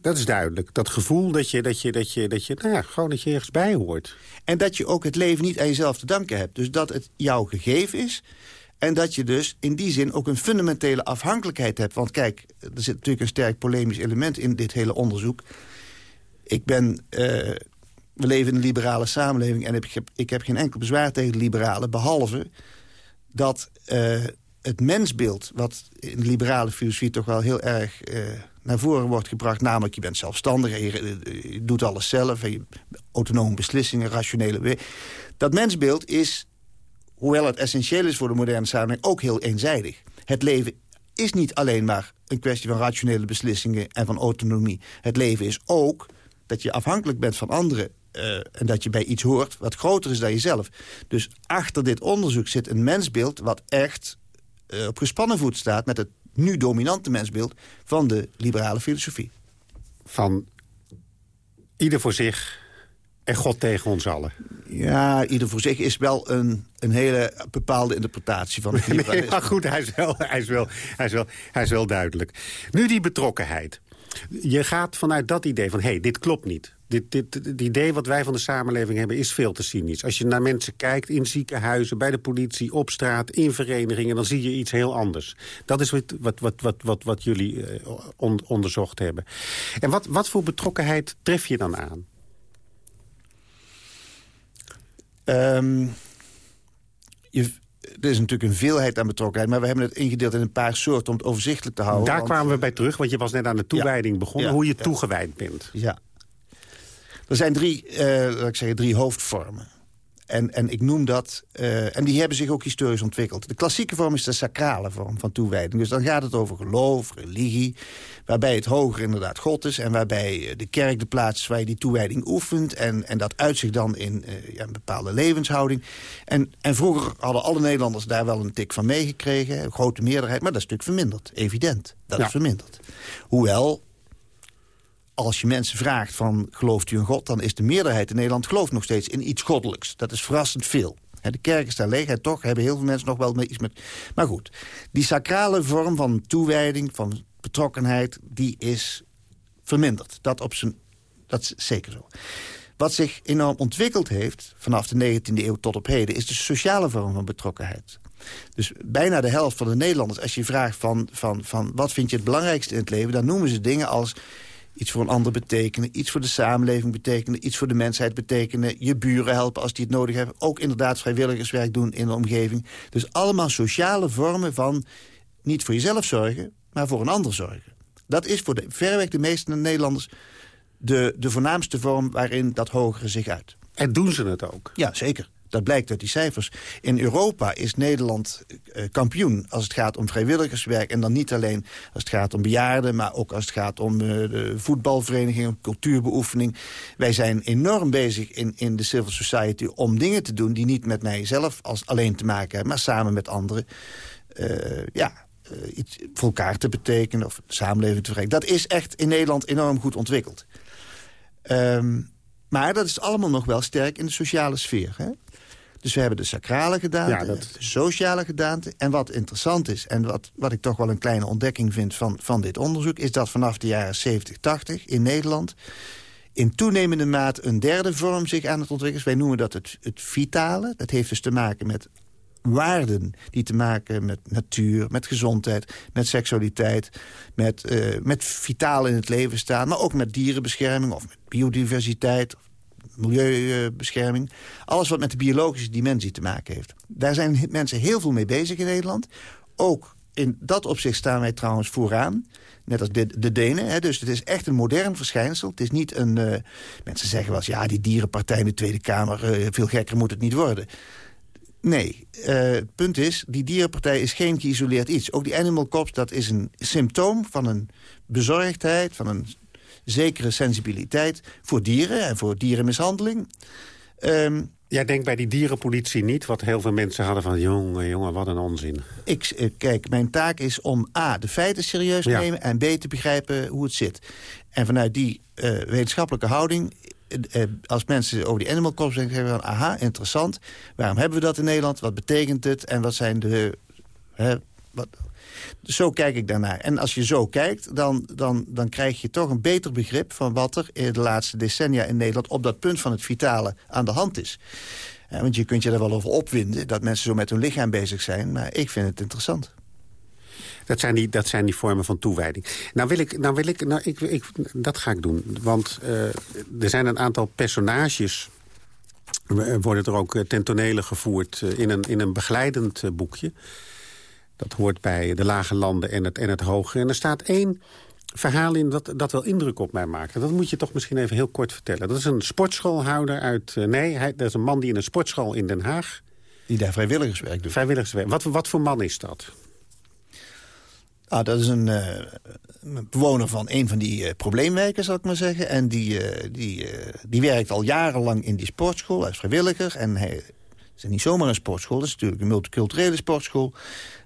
Dat is duidelijk. Dat gevoel dat je, dat je, dat je, dat je, nou ja, gewoon dat je ergens bij hoort. En dat je ook het leven niet aan jezelf te danken hebt. Dus dat het jou gegeven is... En dat je dus in die zin ook een fundamentele afhankelijkheid hebt. Want kijk, er zit natuurlijk een sterk polemisch element in dit hele onderzoek. Ik ben... eh, we leven in een liberale samenleving... en ik heb, ik heb geen enkel bezwaar tegen liberalen... behalve dat eh, het mensbeeld... wat in de liberale filosofie toch wel heel erg eh, naar voren wordt gebracht... namelijk je bent zelfstandig en je, doet alles zelf... en je autonome beslissingen, rationele... Dat mensbeeld is hoewel het essentieel is voor de moderne samenleving, ook heel eenzijdig. Het leven is niet alleen maar een kwestie van rationele beslissingen en van autonomie. Het leven is ook dat je afhankelijk bent van anderen... eh, en dat je bij iets hoort wat groter is dan jezelf. Dus achter dit onderzoek zit een mensbeeld... wat echt eh, op gespannen voet staat met het nu dominante mensbeeld... van de liberale filosofie. Van ieder voor zich en God tegen ons allen. Ja, ieder voor zich is wel een, een hele bepaalde interpretatie van het Nee, maar goed, hij is, wel, hij, is wel, hij, is wel, hij is wel duidelijk. Nu die betrokkenheid. Je gaat vanuit dat idee van, hé, hey, dit klopt niet. Dit, dit, het idee wat wij van de samenleving hebben is veel te cynisch. Als je naar mensen kijkt in ziekenhuizen, bij de politie, op straat, in verenigingen... dan zie je iets heel anders. Dat is wat, wat, wat, wat, wat, wat jullie eh, on- onderzocht hebben. En wat, wat voor betrokkenheid tref je dan aan? Ehm, je, er is natuurlijk een veelheid aan betrokkenheid... maar we hebben het ingedeeld in een paar soorten om het overzichtelijk te houden. Daar want- kwamen we bij terug, want je was net aan de toewijding begonnen... Ja, hoe je ja. toegewijd bent. Ja. Er zijn drie, eh, laat ik zeggen, drie hoofdvormen. En, en ik noem dat... eh, en die hebben zich ook historisch ontwikkeld. De klassieke vorm is de sacrale vorm van toewijding. Dus dan gaat het over geloof, religie... waarbij het hoger inderdaad God is... en waarbij eh, de kerk de plaats is waar je die toewijding oefent... en, en dat uitzicht dan in eh, ja, een bepaalde levenshouding. En, en vroeger hadden alle Nederlanders daar wel een tik van meegekregen. Een grote meerderheid, maar dat is natuurlijk verminderd. Evident, dat Ja. is verminderd. Hoewel als je mensen vraagt van gelooft u in God... dan is de meerderheid in Nederland gelooft nog steeds in iets goddelijks. Dat is verrassend veel. De kerken staan leeg en toch hebben heel veel mensen nog wel iets met... Maar goed, die sacrale vorm van toewijding, van betrokkenheid... die is verminderd. Dat, op zijn, dat is zeker zo. Wat zich enorm ontwikkeld heeft vanaf de 19e eeuw tot op heden... is de sociale vorm van betrokkenheid. Dus bijna de helft van de Nederlanders, als je vraagt van, van, van wat vind je het belangrijkste in het leven... dan noemen ze dingen als iets voor een ander betekenen, iets voor de samenleving betekenen... iets voor de mensheid betekenen, je buren helpen als die het nodig hebben... ook inderdaad vrijwilligerswerk doen in de omgeving. Dus allemaal sociale vormen van niet voor jezelf zorgen, maar voor een ander zorgen. Dat is voor de, verreweg de meeste Nederlanders de, de voornaamste vorm waarin dat hogere zich uit. En doen ze het ook? Ja, zeker. Dat blijkt uit die cijfers. In Europa is Nederland uh, kampioen als het gaat om vrijwilligerswerk. En dan niet alleen als het gaat om bejaarden... maar ook als het gaat om uh, de voetbalvereniging, cultuurbeoefening. Wij zijn enorm bezig in, in de civil society om dingen te doen... die niet met mijzelf als alleen te maken hebben... maar samen met anderen. Uh, ja, iets voor elkaar te betekenen of samenleving te verrijken. Dat is echt in Nederland enorm goed ontwikkeld. Um, maar dat is allemaal nog wel sterk in de sociale sfeer. Hè? Dus we hebben de sacrale gedaante, ja, dat... de sociale gedaante. En wat interessant is, en wat, wat ik toch wel een kleine ontdekking vind van, van dit onderzoek... is dat vanaf de jaren 70, 80 in Nederland in toenemende mate een derde vorm zich aan het ontwikkelen. Wij noemen dat het, het vitale. Dat heeft dus te maken met waarden die te maken met natuur, met gezondheid, met seksualiteit, met, uh, met vitaal in het leven staan, maar ook met dierenbescherming of met biodiversiteit, milieubescherming. Alles wat met de biologische dimensie te maken heeft. Daar zijn mensen heel veel mee bezig in Nederland. Ook in dat opzicht staan wij trouwens vooraan. Net als de, de Denen. Hè. Dus het is echt een modern verschijnsel. Het is niet een... Uh, mensen zeggen wel eens... ja, die dierenpartij in de Tweede Kamer... Uh, veel gekker moet het niet worden. Nee, uh, het punt is, die dierenpartij is geen geïsoleerd iets. Ook die Animal Cops, dat is een symptoom van een bezorgdheid... van een zekere sensibiliteit voor dieren en voor dierenmishandeling. Um, Jij denkt bij die dierenpolitie niet, wat heel veel mensen hadden van... jongen, jongen, wat een onzin. Ik, eh, kijk, mijn taak is om A, de feiten serieus te nemen... en B, te begrijpen hoe het zit. En vanuit die uh, wetenschappelijke houding uh, als mensen over die animal corps denken... zeggen van, aha, interessant. Waarom hebben we dat in Nederland? Wat betekent het? En wat zijn de... Hè, wat, zo kijk ik daarnaar. En als je zo kijkt, dan, dan, dan krijg je toch een beter begrip... van wat er in de laatste decennia in Nederland... op dat punt van het vitale aan de hand is. Want je kunt je er wel over opwinden... dat mensen zo met hun lichaam bezig zijn. Maar ik vind het interessant. Dat zijn die, dat zijn die vormen van toewijding. Nou wil ik, nou wil ik, nou ik, ik dat ga ik doen. Want uh, er zijn een aantal personages worden er ook ten tonele gevoerd in een, in een begeleidend boekje. Dat hoort bij de lage landen en het, en het hoge. En er staat één verhaal in dat, dat wel indruk op mij maakt. Dat moet je toch misschien even heel kort vertellen. Dat is een sportschoolhouder uit... Uh, nee, hij, dat is een man die in een sportschool in Den Haag... Die daar vrijwilligerswerk doet. Vrijwilligerswerk. Wat, wat voor man is dat? Ah, dat is een, uh, bewoner van een van die uh, probleemwijken, zal ik maar zeggen. En die, die, die werkt al jarenlang in die sportschool als vrijwilliger. En hij is niet zomaar een sportschool, dat is natuurlijk een multiculturele sportschool.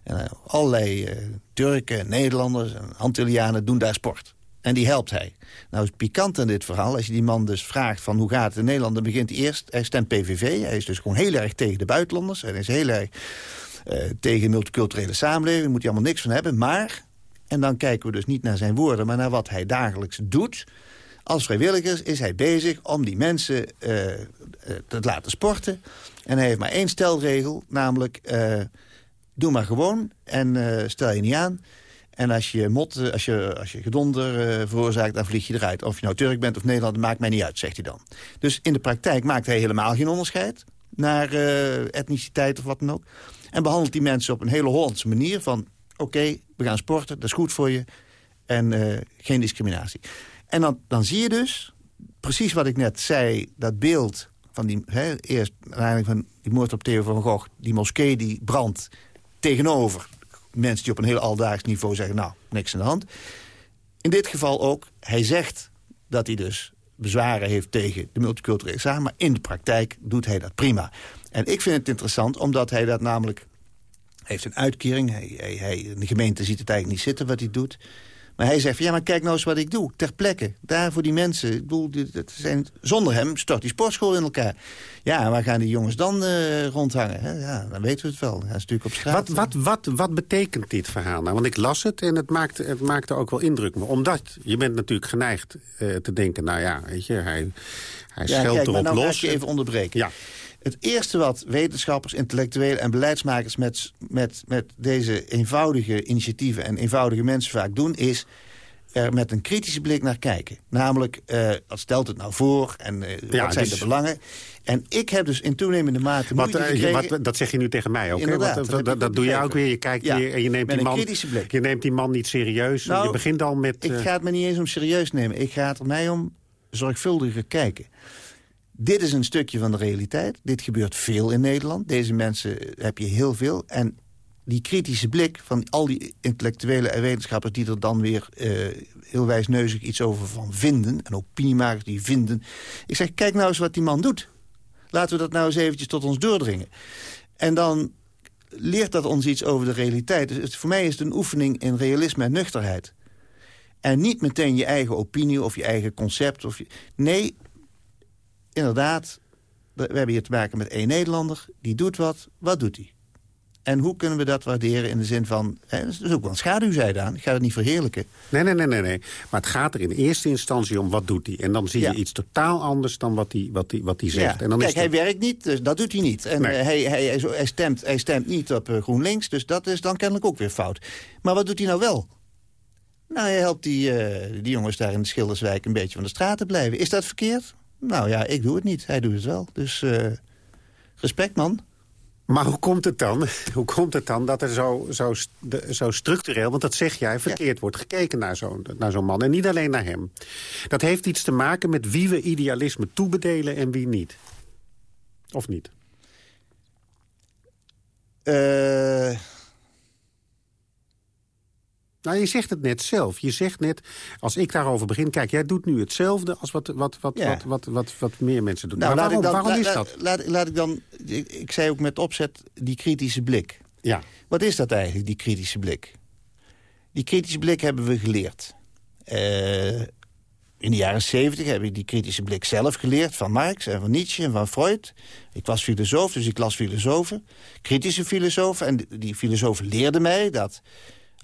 En uh, allerlei uh, Turken, Nederlanders en Antillianen doen daar sport. En die helpt hij. Nou is het pikant in dit verhaal. Als je die man dus vraagt van hoe gaat het in Nederland... dan begint hij eerst, hij stemt PVV. Hij is dus gewoon heel erg tegen de buitenlanders. Hij is heel erg uh, tegen multiculturele samenleving. Daar moet hij allemaal niks van hebben. Maar, en dan kijken we dus niet naar zijn woorden... maar naar wat hij dagelijks doet... Als vrijwilliger is hij bezig om die mensen te laten sporten. En hij heeft maar één stelregel, namelijk... Uh, doe maar gewoon en uh, stel je niet aan. En als je, mot, als je, als je gedonder veroorzaakt, dan vlieg je eruit. Of je nou Turk bent of Nederland, maakt mij niet uit, zegt hij dan. Dus in de praktijk maakt hij helemaal geen onderscheid... naar etniciteit of wat dan ook. En behandelt die mensen op een hele Hollandse manier van... oké, we gaan sporten, dat is goed voor je. En geen discriminatie. En dan, dan zie je dus, precies wat ik net zei... dat beeld van die, eerst van die moord op Theo van Gogh... die moskee die brandt tegenover mensen die op een heel alledaags niveau zeggen... nou, niks aan de hand. In dit geval ook, hij zegt dat hij dus bezwaren heeft tegen de multiculturele zaken... maar in de praktijk doet hij dat prima. En ik vind het interessant, omdat hij dat namelijk... heeft een uitkering, hij, de gemeente ziet het eigenlijk niet zitten wat hij doet... Maar hij zegt, van, ja, maar kijk nou eens wat ik doe. Ter plekke. Daar voor die mensen. Ik bedoel, dat zijn, zonder hem stort die sportschool in elkaar. Ja, waar gaan die jongens dan uh, rondhangen? Hè? Ja, dan weten we het wel. Hij is natuurlijk op straat. Wat, wat, wat, wat betekent dit verhaal nou? Want ik las het en het maakte, het maakte ook wel indruk. Maar omdat je bent natuurlijk geneigd uh, te denken... nou ja, weet je, hij, hij ja, scheldt erop nou los. ga ik je even onderbreken. Ja. Het eerste wat wetenschappers, intellectuelen en beleidsmakers... met, met, met deze eenvoudige initiatieven en eenvoudige mensen vaak doen... is er met een kritische blik naar kijken. Namelijk, uh, wat stelt het nou voor en uh, wat zijn dus... de belangen? En ik heb dus in toenemende mate wat, uh, wat, dat zeg je nu tegen mij ook, hè? Dat, dat, dat doe je ook weer. Je kijkt ja, weer en je neemt, die man, je neemt die man niet serieus. Nou, je begint al met... Ik ga het me niet eens om serieus nemen. Ik ga het er mij om zorgvuldiger kijken. Dit is een stukje van de realiteit. Dit gebeurt veel in Nederland. Deze mensen heb je heel veel. En die kritische blik van al die intellectuele en wetenschappers... die er dan weer uh, heel wijsneuzig iets over van vinden... en opiniemakers die vinden. Ik zeg, kijk nou eens wat die man doet. Laten we dat nou eens eventjes tot ons doordringen. En dan leert dat ons iets over de realiteit. Dus voor mij is het een oefening in realisme en nuchterheid. En niet meteen je eigen opinie of je eigen concept. Of je... Nee, inderdaad, we hebben hier te maken met één Nederlander. Die doet wat. Wat doet hij? En hoe kunnen we dat waarderen in de zin van... Hè, is ook wel een schaduwzijde aan. Ik ga het niet verheerlijken. Nee, nee, nee, nee, nee. Maar het gaat er in eerste instantie om wat doet hij. En dan zie je iets totaal anders dan wat hij, wat hij, wat hij zegt. En dan Kijk, hij werkt niet, dus dat doet hij niet. En hij, hij, hij, stemt, hij stemt niet op uh, GroenLinks, dus dat is dan kennelijk ook weer fout. Maar wat doet hij nou wel? Nou, hij helpt die, uh, die jongens daar in de Schilderswijk een beetje van de straat te blijven. Is dat verkeerd? Nou ja, ik doe het niet. Hij doet het wel. Dus uh, respect, man. Maar hoe komt het dan, hoe komt het dan dat er zo, zo, zo structureel... want dat zeg jij, verkeerd wordt gekeken naar zo'n naar zo'n man. En niet alleen naar hem. Dat heeft iets te maken met wie we idealisme toebedelen en wie niet. Of niet? Uh, nou, je zegt het net zelf. Je zegt net, als ik daarover begin... kijk, jij doet nu hetzelfde als wat, wat, wat, wat, wat, wat, wat, meer mensen doen. Nou, maar waarom, dan, waarom is dat? Laat, laat ik dan... Ik, ik, zei ook met opzet die kritische blik. Ja. Wat is dat eigenlijk, die kritische blik? Die kritische blik hebben we geleerd. Uh, in de jaren zeventig heb ik die kritische blik zelf geleerd... van Marx en van Nietzsche en van Freud. Ik was filosoof, dus ik las filosofen. Kritische filosofen. En die filosofen leerden mij dat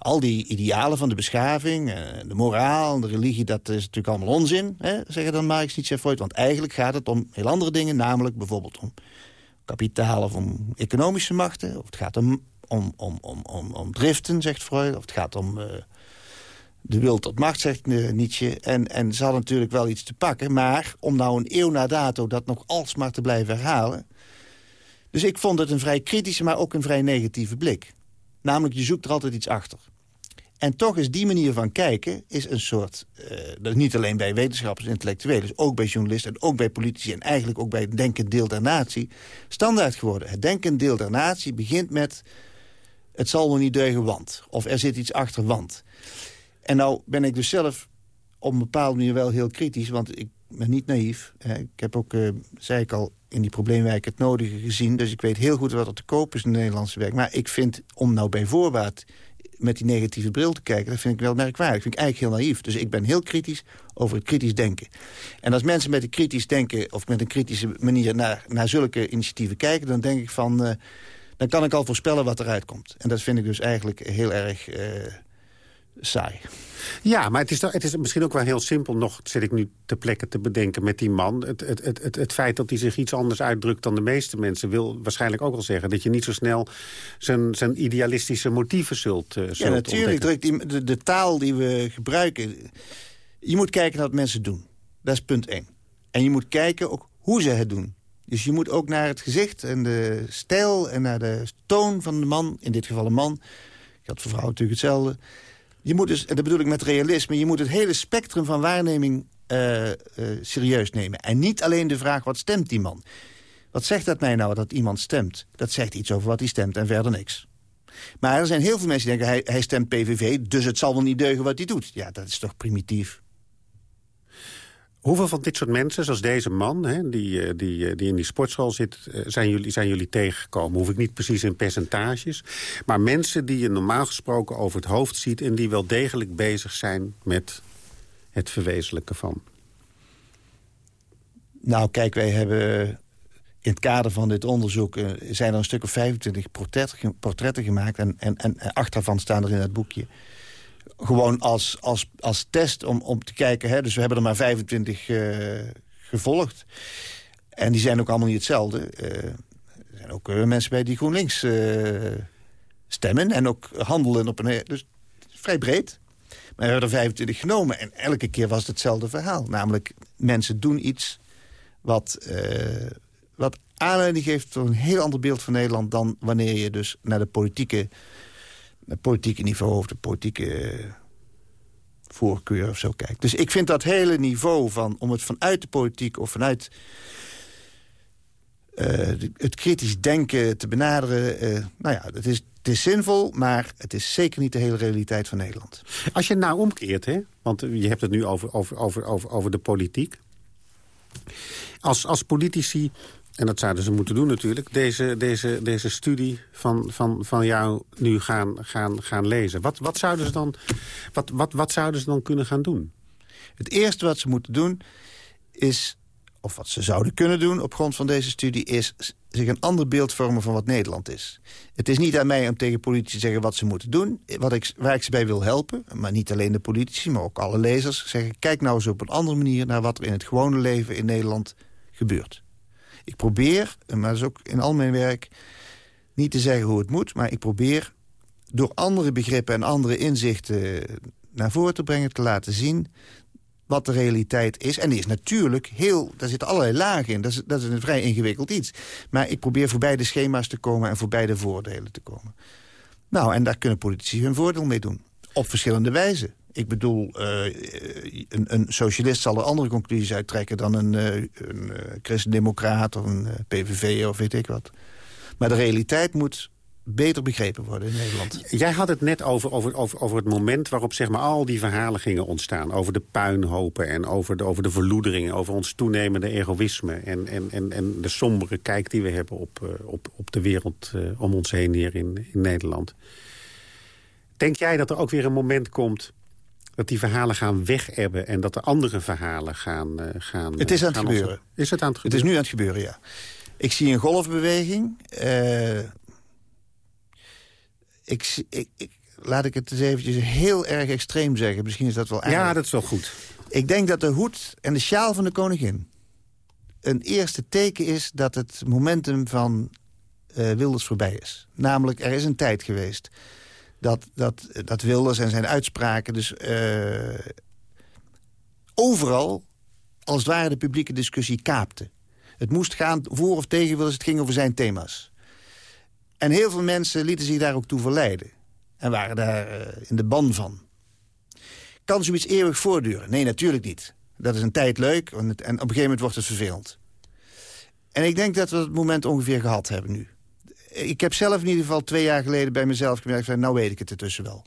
al die idealen van de beschaving, eh, de moraal, de religie... dat is natuurlijk allemaal onzin, hè, zeggen dan Marx, Nietzsche en Freud. Want eigenlijk gaat het om heel andere dingen, namelijk bijvoorbeeld om kapitaal of om economische machten. Of het gaat om, om, om, om, om, om driften, zegt Freud. Of het gaat om uh, de wil tot macht, zegt uh, Nietzsche. En, en ze hadden natuurlijk wel iets te pakken. Maar om nou een eeuw na dato dat nog alsmaar te blijven herhalen... Dus ik vond het een vrij kritische, maar ook een vrij negatieve blik. Namelijk, je zoekt er altijd iets achter. En toch is die manier van kijken is een soort... Uh, dat niet alleen bij wetenschappers en intellectuelen... dus ook bij journalisten en ook bij politici... en eigenlijk ook bij het denkend deel der natie... standaard geworden. Het denkend deel der natie begint met... het zal wel niet deugen, want. Of er zit iets achter, want. En nou ben ik dus zelf op een bepaalde manier wel heel kritisch... want ik ben niet naïef. Ik heb ook, uh, zei ik al, in die probleemwijk het nodige gezien. Dus ik weet heel goed wat er te koop is in de Nederlandse werk. Maar ik vind, om nou bij voorbaat met die negatieve bril te kijken... dat vind ik wel merkwaardig. Dat vind ik eigenlijk heel naïef. Dus ik ben heel kritisch over het kritisch denken. En als mensen met een kritisch denken... of met een kritische manier naar, naar zulke initiatieven kijken... dan denk ik van... Uh, dan kan ik al voorspellen wat eruit komt. En dat vind ik dus eigenlijk heel erg... Uh, saai. Ja, maar het is, het is misschien ook wel heel simpel nog, zit ik nu ter plekke te bedenken met die man. Het, het, het, het, het feit dat hij zich iets anders uitdrukt dan de meeste mensen... wil waarschijnlijk ook wel zeggen dat je niet zo snel zijn, zijn idealistische motieven zult, uh, zult Ja, natuurlijk. Drukt die, de, de taal die we gebruiken... Je moet kijken naar wat mensen doen. Dat is punt één. En je moet kijken ook hoe ze het doen. Dus je moet ook naar het gezicht en de stijl en naar de toon van de man. In dit geval een man. Ik had voor vrouw natuurlijk hetzelfde je moet dus, en dat bedoel ik met realisme... je moet het hele spectrum van waarneming uh, uh, serieus nemen. En niet alleen de vraag, wat stemt die man? Wat zegt dat mij nou, dat iemand stemt? Dat zegt iets over wat hij stemt en verder niks. Maar er zijn heel veel mensen die denken, hij, hij stemt PVV... dus het zal wel niet deugen wat hij doet. Ja, dat is toch primitief. Hoeveel van dit soort mensen, zoals deze man... Hè, die, eh, die, eh, die in die sportschool zit, eh, zijn jullie, zijn jullie tegengekomen? Hoef ik niet precies in percentages. Maar mensen die je normaal gesproken over het hoofd ziet... en die wel degelijk bezig zijn met het verwezenlijken van. Nou, kijk, wij hebben in het kader van dit onderzoek... zijn er een stuk of 25 portretten, gemaakt... En, en, en acht daarvan staan er in het boekje gewoon als, als, als test om, om te kijken. Hè, dus we hebben er maar 25 uh, eh, gevolgd. En die zijn ook allemaal niet hetzelfde. Uh, er zijn ook uh, mensen bij die GroenLinks stemmen. En ook handelen op een... Dus vrij breed. Maar we hebben er 25 genomen en elke keer was het hetzelfde verhaal. Namelijk, mensen doen iets wat, wat aanleiding geeft... tot een heel ander beeld van Nederland... dan wanneer je dus naar de politieke, naar politieke niveau... of de politieke voorkeur of zo kijkt. Dus ik vind dat hele niveau van... om het vanuit de politiek of vanuit uh, het kritisch denken te benaderen... Uh, nou ja, het is, het is zinvol, maar het is zeker niet de hele realiteit van Nederland. Als je het nou omkeert, hè? want je hebt het nu over, over, over, over, over de politiek. Als, als politici, en dat zouden ze moeten doen natuurlijk... deze, deze, deze studie van, van, van jou nu gaan, gaan, gaan lezen. Wat, wat, zouden ze dan, wat, wat, wat zouden ze dan kunnen gaan doen? Het eerste wat ze moeten doen is of wat ze zouden kunnen doen op grond van deze studie... is zich een ander beeld vormen van wat Nederland is. Het is niet aan mij om tegen politici te zeggen wat ze moeten doen. Wat ik, waar ik ze bij wil helpen, maar niet alleen de politici... maar ook alle lezers, zeggen... kijk nou eens op een andere manier naar wat er in het gewone leven in Nederland gebeurt. Ik probeer, maar dat is ook in al mijn werk... niet te zeggen hoe het moet, maar ik probeer door andere begrippen en andere inzichten naar voren te brengen... te laten zien wat de realiteit is. En die is natuurlijk heel... Daar zitten allerlei lagen in. Dat is, dat is een vrij ingewikkeld iets. Maar ik probeer voorbij de schema's te komen... en voorbij de voordelen te komen. Nou, en daar kunnen politici hun voordeel mee doen. Op verschillende wijzen. Ik bedoel, uh, een, een, socialist zal er andere conclusies uittrekken... dan een, uh, een uh, christendemocraat of een PVV of weet ik wat. Maar de realiteit moet beter begrepen worden in Nederland. Jij had het net over, over, over, over het moment waarop zeg maar, al die verhalen gingen ontstaan. Over de puinhopen en over de, over de verloederingen. Over ons toenemende egoïsme. En, en, en, en de sombere kijk die we hebben op, op, op de wereld om ons heen hier in, in Nederland. Denk jij dat er ook weer een moment komt dat die verhalen gaan wegebben... en dat er andere verhalen gaan... Uh, gaan het is aan het gebeuren. Is het aan het gebeuren? Het is nu aan het gebeuren, ja. Ik zie een golfbeweging ik, ik, ik, laat ik het eens eventjes heel erg extreem zeggen. Misschien is dat wel eigenlijk. Ja, dat is wel goed. Ik denk dat de hoed en de sjaal van de koningin... een eerste teken is dat het momentum van uh, Wilders voorbij is. Namelijk, er is een tijd geweest dat, dat, dat Wilders en zijn uitspraken... dus uh, overal, als het ware, de publieke discussie kaapte. Het moest gaan voor of tegen Wilders, het ging over zijn thema's. En heel veel mensen lieten zich daar ook toe verleiden. En waren daar uh, in de ban van. Kan zoiets eeuwig voortduren? Nee, natuurlijk niet. Dat is een tijd leuk en op een gegeven moment wordt het vervelend. En ik denk dat we het moment ongeveer gehad hebben nu. Ik heb zelf in ieder geval twee jaar geleden bij mezelf gemerkt... van nou weet ik het ertussen wel.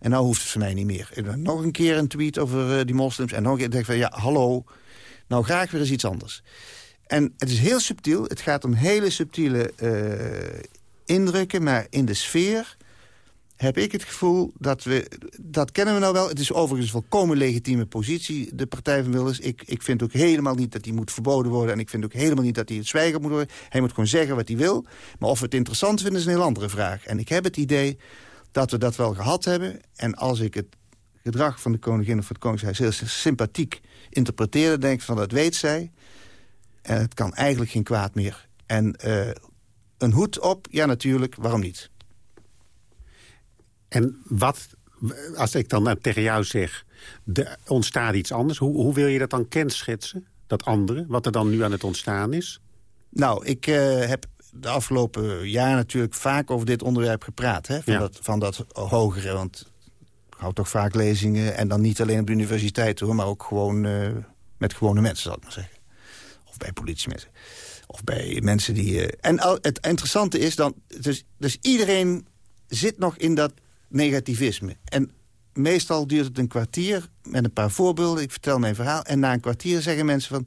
En nou hoeft het voor mij niet meer. Ik nog een keer een tweet over uh, die moslims. En nog een keer denk ik van ja, hallo. Nou graag weer eens iets anders. En het is heel subtiel. Het gaat om hele subtiele uh, indrukken, maar in de sfeer heb ik het gevoel dat we... Dat kennen we nou wel. Het is overigens een volkomen legitieme positie, de Partij van Wilders. Ik, ik vind ook helemaal niet dat die moet verboden worden... en ik vind ook helemaal niet dat hij het zwijgen moet worden. Hij moet gewoon zeggen wat hij wil. Maar of we het interessant vinden, is een heel andere vraag. En ik heb het idee dat we dat wel gehad hebben. En als ik het gedrag van de koningin of het koningshuis... heel sympathiek interpreteer, denk ik van dat weet zij. En het kan eigenlijk geen kwaad meer. En uh, een hoed op? Ja, natuurlijk. Waarom niet? En wat, als ik dan tegen jou zeg, er ontstaat iets anders... Hoe, hoe wil je dat dan kenschetsen, dat andere? Wat er dan nu aan het ontstaan is? Nou, ik uh, heb de afgelopen jaar natuurlijk vaak over dit onderwerp gepraat. Hè? Van, dat, van dat hogere, want ik hou toch vaak lezingen... en dan niet alleen op de universiteit, hoor, maar ook gewoon uh, met gewone mensen, zal ik maar zeggen. Of bij politiemensen. Of bij mensen die... Uh, en het interessante is dan... Dus, dus iedereen zit nog in dat negativisme. En meestal duurt het een kwartier met een paar voorbeelden. Ik vertel mijn verhaal. En na een kwartier zeggen mensen van...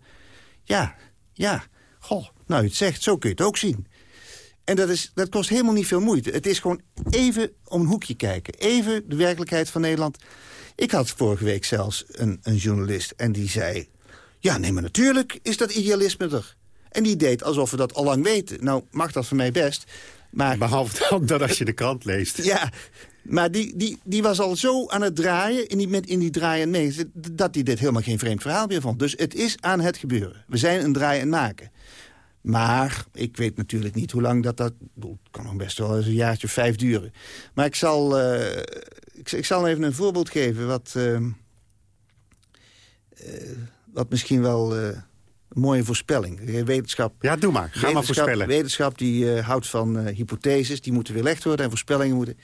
Ja, ja, goh, nou je het zegt, zo kun je het ook zien. En dat, is, dat kost helemaal niet veel moeite. Het is gewoon even om een hoekje kijken. Even de werkelijkheid van Nederland. Ik had vorige week zelfs een, een journalist en die zei... Ja, nee, maar natuurlijk is dat idealisme er. En die deed alsof we dat al lang weten. Nou, mag dat voor mij best. Maar, Behalve dan dat als je de krant leest. Ja, maar die, die, die was al zo aan het draaien, in die, met, in die draaien mee... dat hij dit helemaal geen vreemd verhaal meer vond. Dus het is aan het gebeuren. We zijn een draai en maken. Maar ik weet natuurlijk niet hoe lang dat... dat het kan nog best wel eens een jaartje of vijf duren. Maar ik zal... Uh, ik, ik, zal even een voorbeeld geven wat, uh, wat misschien wel uh, een mooie voorspelling. Wetenschap, ja, doe maar. Ga maar voorspellen. Wetenschap die houdt van hypotheses, die moeten weerlegd worden en voorspellingen moeten...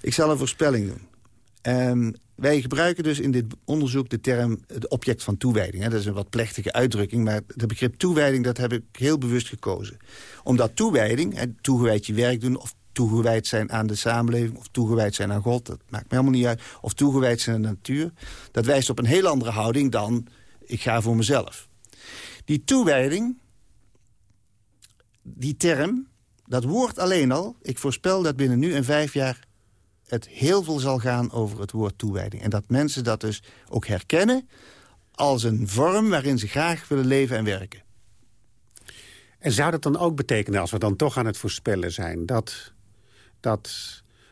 Ik zal een voorspelling doen. Um, wij gebruiken dus in dit onderzoek de term het object van toewijding. Dat is een wat plechtige uitdrukking, maar het begrip toewijding... dat heb ik heel bewust gekozen. Omdat toewijding, toegewijd je werk doen... of toegewijd zijn aan de samenleving, of toegewijd zijn aan God... dat maakt me helemaal niet uit, of toegewijd zijn aan de natuur... dat wijst op een heel andere houding dan ik ga voor mezelf. Die toewijding, die term, dat woord alleen al... ik voorspel dat binnen nu en vijf jaar het heel veel zal gaan over het woord toewijding. En dat mensen dat dus ook herkennen als een vorm waarin ze graag willen leven en werken. En zou dat dan ook betekenen, als we dan toch aan het voorspellen zijn... dat, dat,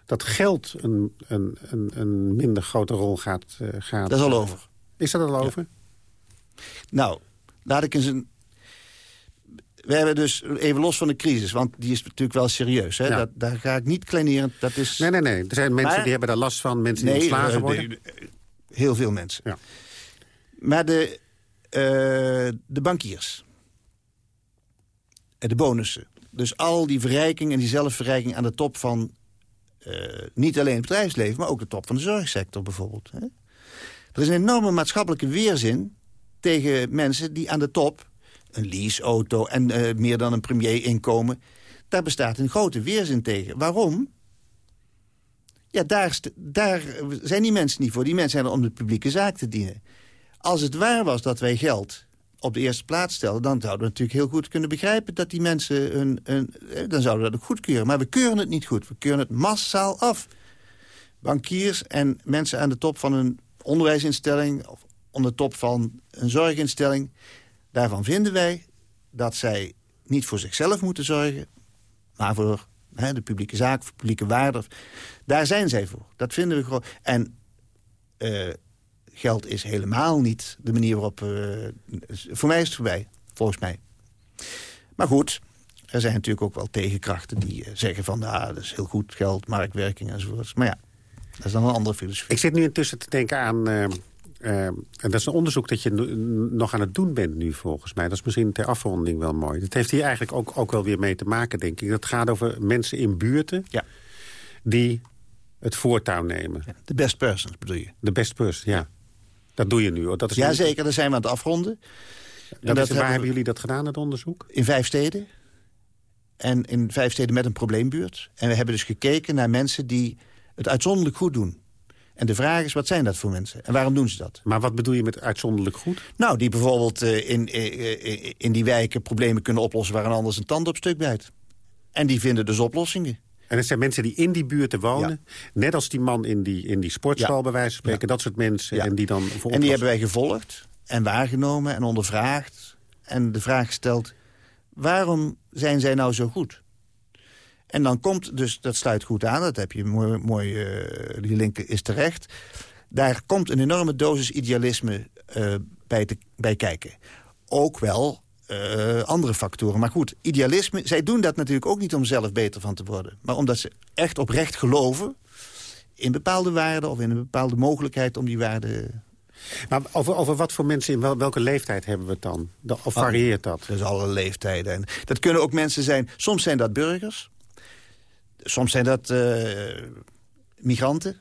dat geld een, een, een, een minder grote rol gaat, uh, gaat... Dat is al over. Is dat al over? Nou, laat ik eens een we hebben dus, even los van de crisis, want die is natuurlijk wel serieus. Hè? Dat, daar ga ik niet kleineren. Dat is... Nee, nee, nee. Er zijn mensen die hebben daar last van, mensen die ontslagen uh, worden. heel veel mensen. Ja. Maar de, uh, de bankiers, de bonussen, dus al die verrijking en die zelfverrijking aan de top van... Uh, niet alleen het bedrijfsleven, maar ook de top van de zorgsector bijvoorbeeld. Hè? Er is een enorme maatschappelijke weerzin tegen mensen die aan de top een leaseauto en uh, meer dan een premierinkomen. Daar bestaat een grote weerzin tegen. Waarom? Ja, daar, daar zijn die mensen niet voor. Die mensen zijn er om de publieke zaak te dienen. Als het waar was dat wij geld op de eerste plaats stelden... dan zouden we natuurlijk heel goed kunnen begrijpen dat die mensen... Een, eh, dan zouden we dat ook goedkeuren. Maar we keuren het niet goed. We keuren het massaal af. Bankiers en mensen aan de top van een onderwijsinstelling... of de top van een zorginstelling... Daarvan vinden wij dat zij niet voor zichzelf moeten zorgen... maar voor hè, de publieke zaak, voor publieke waarde. Daar zijn zij voor. Dat vinden we gewoon. En uh, geld is helemaal niet de manier waarop... Uh, voor mij is het voorbij, volgens mij. Maar goed, er zijn natuurlijk ook wel tegenkrachten die uh, zeggen van... nou, dat is heel goed, geld, marktwerking enzovoort. Maar ja, dat is dan een andere filosofie. Ik zit nu intussen te denken aan uh, en dat is een onderzoek dat je nog aan het doen bent nu volgens mij. Dat is misschien ter afronding wel mooi. Dat heeft hier eigenlijk ook, ook wel weer mee te maken, denk ik. Dat gaat over mensen in buurten ja. die het voortouw nemen. De best persons bedoel je? De best person, ja. Dat doe je nu. Dat is ja, zeker. Daar zijn we aan het afronden. Dat dat waar hebben jullie dat gedaan, het onderzoek? In vijf steden. En in vijf steden met een probleembuurt. En we hebben dus gekeken naar mensen die het uitzonderlijk goed doen. En de vraag is, wat zijn dat voor mensen? En waarom doen ze dat? Maar wat bedoel je met uitzonderlijk goed? Nou, die bijvoorbeeld uh, in, uh, in die wijken problemen kunnen oplossen... waar een anders een tand op stuk bijt. En die vinden dus oplossingen. En het zijn mensen die in die buurten wonen. Net als die man in die, in die sportstal ja. bij wijze van spreken. Dat soort mensen. En die dan En die hebben wij gevolgd en waargenomen en ondervraagd. En de vraag gesteld, waarom zijn zij nou zo goed? En dan komt, dus dat sluit goed aan, dat heb je mooi, mooi uh, die link is terecht. Daar komt een enorme dosis idealisme uh, bij, te, bij kijken. Ook wel uh, andere factoren. Maar goed, idealisme, zij doen dat natuurlijk ook niet om zelf beter van te worden. Maar omdat ze echt oprecht geloven in bepaalde waarden... of in een bepaalde mogelijkheid om die waarden maar over, over wat voor mensen, in wel, welke leeftijd hebben we het dan? Of varieert dat? Is alle leeftijden. En dat kunnen ook mensen zijn, soms zijn dat burgers. Soms zijn dat uh, migranten.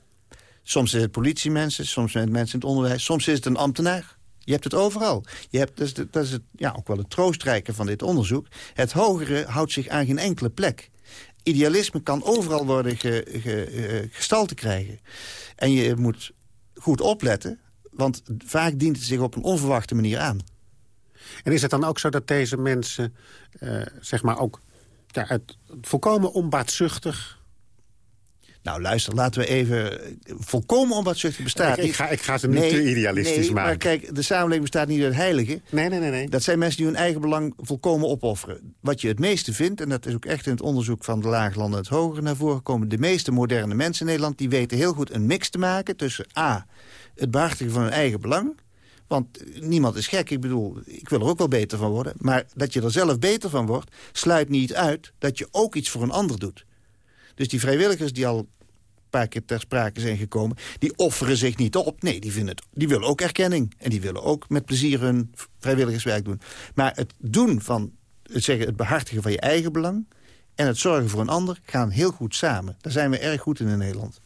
Soms zijn het politiemensen. Soms zijn het mensen in het onderwijs. Soms is het een ambtenaar. Je hebt het overal. Je hebt, dat is, dat is het, ja, ook wel het troostrijke van dit onderzoek. Het hogere houdt zich aan geen enkele plek. Idealisme kan overal worden ge, ge, eh, gestalte krijgen. En je moet goed opletten, want vaak dient het zich op een onverwachte manier aan. En is het dan ook zo dat deze mensen uh, zeg maar ook ja, het, volkomen onbaatzuchtig nou, luister, laten we even... Volkomen onbaatzuchtig bestaat ik, ik, ga, ik ga ze niet te idealistisch nee, maken. maar kijk, de samenleving bestaat niet uit heiligen. Nee, nee, nee, nee. Dat zijn mensen die hun eigen belang volkomen opofferen. Wat je het meeste vindt, en dat is ook echt in het onderzoek van de laaglanden het hogere naar voren gekomen... de meeste moderne mensen in Nederland, die weten heel goed een mix te maken... tussen A, het behartigen van hun eigen belang... Want niemand is gek. Ik bedoel, ik wil er ook wel beter van worden. Maar dat je er zelf beter van wordt, sluit niet uit dat je ook iets voor een ander doet. Dus die vrijwilligers die al paar keer ter sprake zijn gekomen... die offeren zich niet op. Nee, die, vinden het, die willen ook erkenning. En die willen ook met plezier hun vrijwilligerswerk doen. Maar het doen van, het, zeggen, het behartigen van je eigen belang... en het zorgen voor een ander gaan heel goed samen. Daar zijn we erg goed in in Nederland.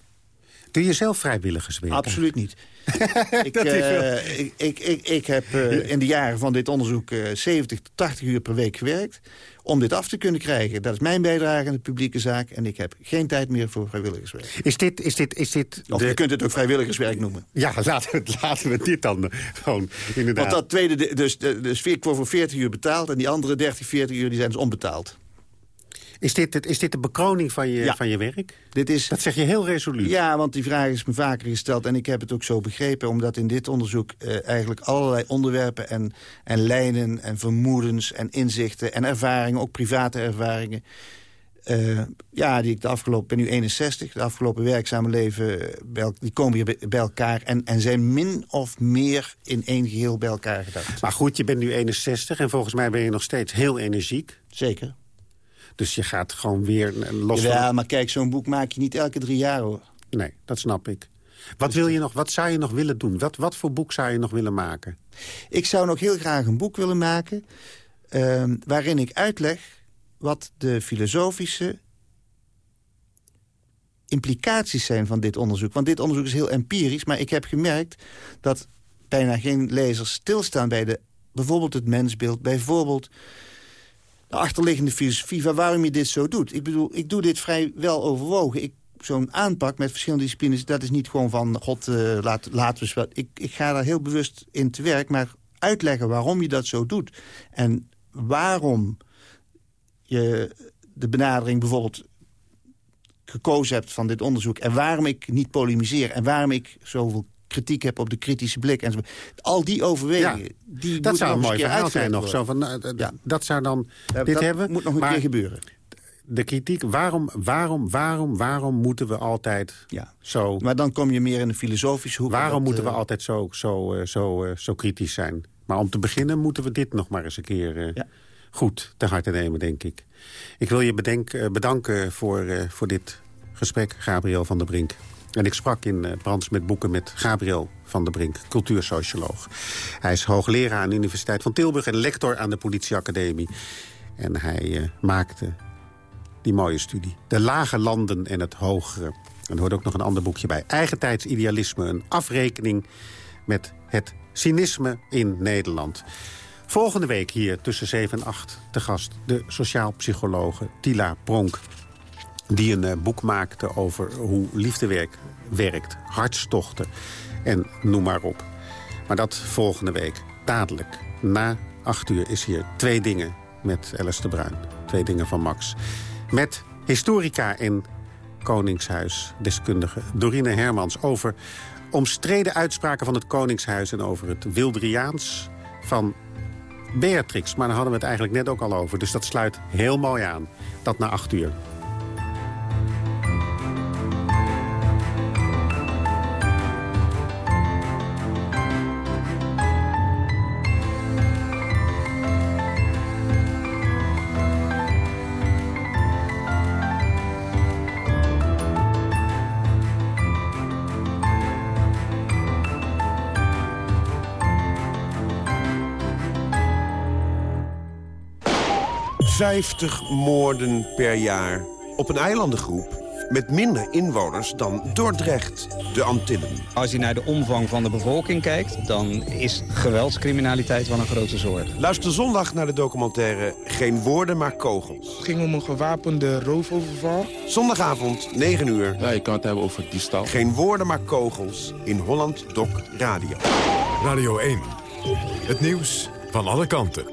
Doe je zelf vrijwilligerswerk? Absoluut niet. ik, uh, ik, ik, ik, ik, heb uh, in de jaren van dit onderzoek uh, 70 tot 80 uur per week gewerkt... om dit af te kunnen krijgen. Dat is mijn bijdrage aan de publieke zaak... en ik heb geen tijd meer voor vrijwilligerswerk. Is dit... Is dit, is dit of de... je kunt het ook vrijwilligerswerk noemen. Ja, laten we, laten we dit dan gewoon inderdaad... Want dat tweede, dus, dus ik word voor 40 uur betaald... en die andere 30, 40 uur die zijn dus onbetaald. Is dit, is dit de bekroning van je, ja. van je werk? Dit is, dat zeg je heel resoluut. Ja, want die vraag is me vaker gesteld. En ik heb het ook zo begrepen. Omdat in dit onderzoek uh, eigenlijk allerlei onderwerpen en, en lijnen en vermoedens en inzichten en ervaringen, ook private ervaringen. Uh, ja, die ik de afgelopen, ben nu 61, de afgelopen werkzame leven, die komen hier bij elkaar en, en zijn min of meer in één geheel bij elkaar gedacht. Maar goed, je bent nu 61 en volgens mij ben je nog steeds heel energiek. Zeker. Dus je gaat gewoon weer los Ja, maar kijk, zo'n boek maak je niet elke drie jaar, hoor. Nee, dat snap ik. Wat, wil je nog, wat zou je nog willen doen? Wat, wat voor boek zou je nog willen maken? Ik zou nog heel graag een boek willen maken... Uh, waarin ik uitleg wat de filosofische implicaties zijn van dit onderzoek. Want dit onderzoek is heel empirisch, maar ik heb gemerkt... dat bijna geen lezers stilstaan bij de, bijvoorbeeld het mensbeeld... bijvoorbeeld de achterliggende filosofie van waarom je dit zo doet. Ik bedoel, ik doe dit vrij wel overwogen. Ik Zo'n aanpak met verschillende disciplines, dat is niet gewoon van... god, uh, laat, laten we... Ik, ik ga daar heel bewust in te werk, maar uitleggen waarom je dat zo doet. En waarom je de benadering bijvoorbeeld gekozen hebt van dit onderzoek... en waarom ik niet polemiseer en waarom ik zoveel kritiek heb op de kritische blik. En al die overwegingen. Ja, die dat zou een mooi verhaal zijn nog. Zo van, uh, ja. Dat zou dan ja, dit dat hebben. moet nog een maar keer gebeuren. De kritiek, waarom, waarom, waarom, waarom moeten we altijd ja. zo... Maar dan kom je meer in de filosofische hoek. Waarom dat, moeten we uh, altijd zo, zo, uh, zo, uh, zo kritisch zijn? Maar om te beginnen moeten we dit nog maar eens een keer ja. goed te harte nemen, denk ik. Ik wil je bedenk, bedanken voor, voor dit gesprek, Gabriel van der Brink. En ik sprak in uh, Brands met boeken met Gabriel van der Brink, cultuursocioloog. Hij is hoogleraar aan de Universiteit van Tilburg en lector aan de politieacademie. En hij uh, maakte die mooie studie. De lage landen en het hogere. En er hoort ook nog een ander boekje bij. Eigentijds idealisme, een afrekening met het cynisme in Nederland. Volgende week hier tussen 7 en 8 te gast de sociaal psychologe Tila Pronk die een uh, boek maakte over hoe liefdewerk werkt. Hartstochten en noem maar op. Maar dat volgende week. Dadelijk, na acht uur, is hier Twee Dingen met Alice de Bruin. Twee Dingen van Max. Met historica in Koningshuis, deskundige Dorine Hermans... over omstreden uitspraken van het Koningshuis... en over het Wildriaans van Beatrix. Maar daar hadden we het eigenlijk net ook al over. Dus dat sluit heel mooi aan. Dat na acht uur. Vijftig moorden per jaar op een eilandengroep met minder inwoners dan Dordrecht, de Antillen. Als je naar de omvang van de bevolking kijkt... dan is geweldscriminaliteit wel een grote zorg. Luister zondag naar de documentaire Geen woorden maar kogels. Het ging om een gewapende roofoverval. Zondagavond, 9 uur. Ja, je kan het hebben over diefstal. Geen woorden maar kogels in Holland Doc Radio. Radio 1. Het nieuws van alle kanten.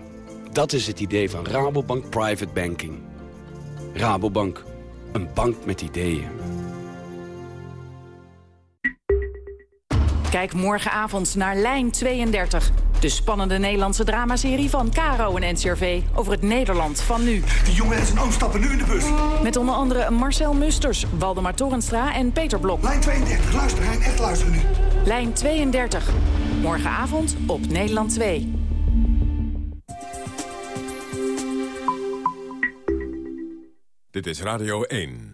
Dat is het idee van Rabobank Private Banking. Rabobank, een bank met ideeën. Kijk morgenavond naar Lijn 32. De spannende Nederlandse dramaserie van Caro en NCRV over het Nederland van nu. De jongen en zijn oom stappen nu in de bus. Met onder andere Marcel Musters, Waldemar Torenstra en Peter Blok. Lijn 32, luister Hein, echt luisteren nu. Lijn 32. Morgenavond op Nederland 2. Dit is Radio 1.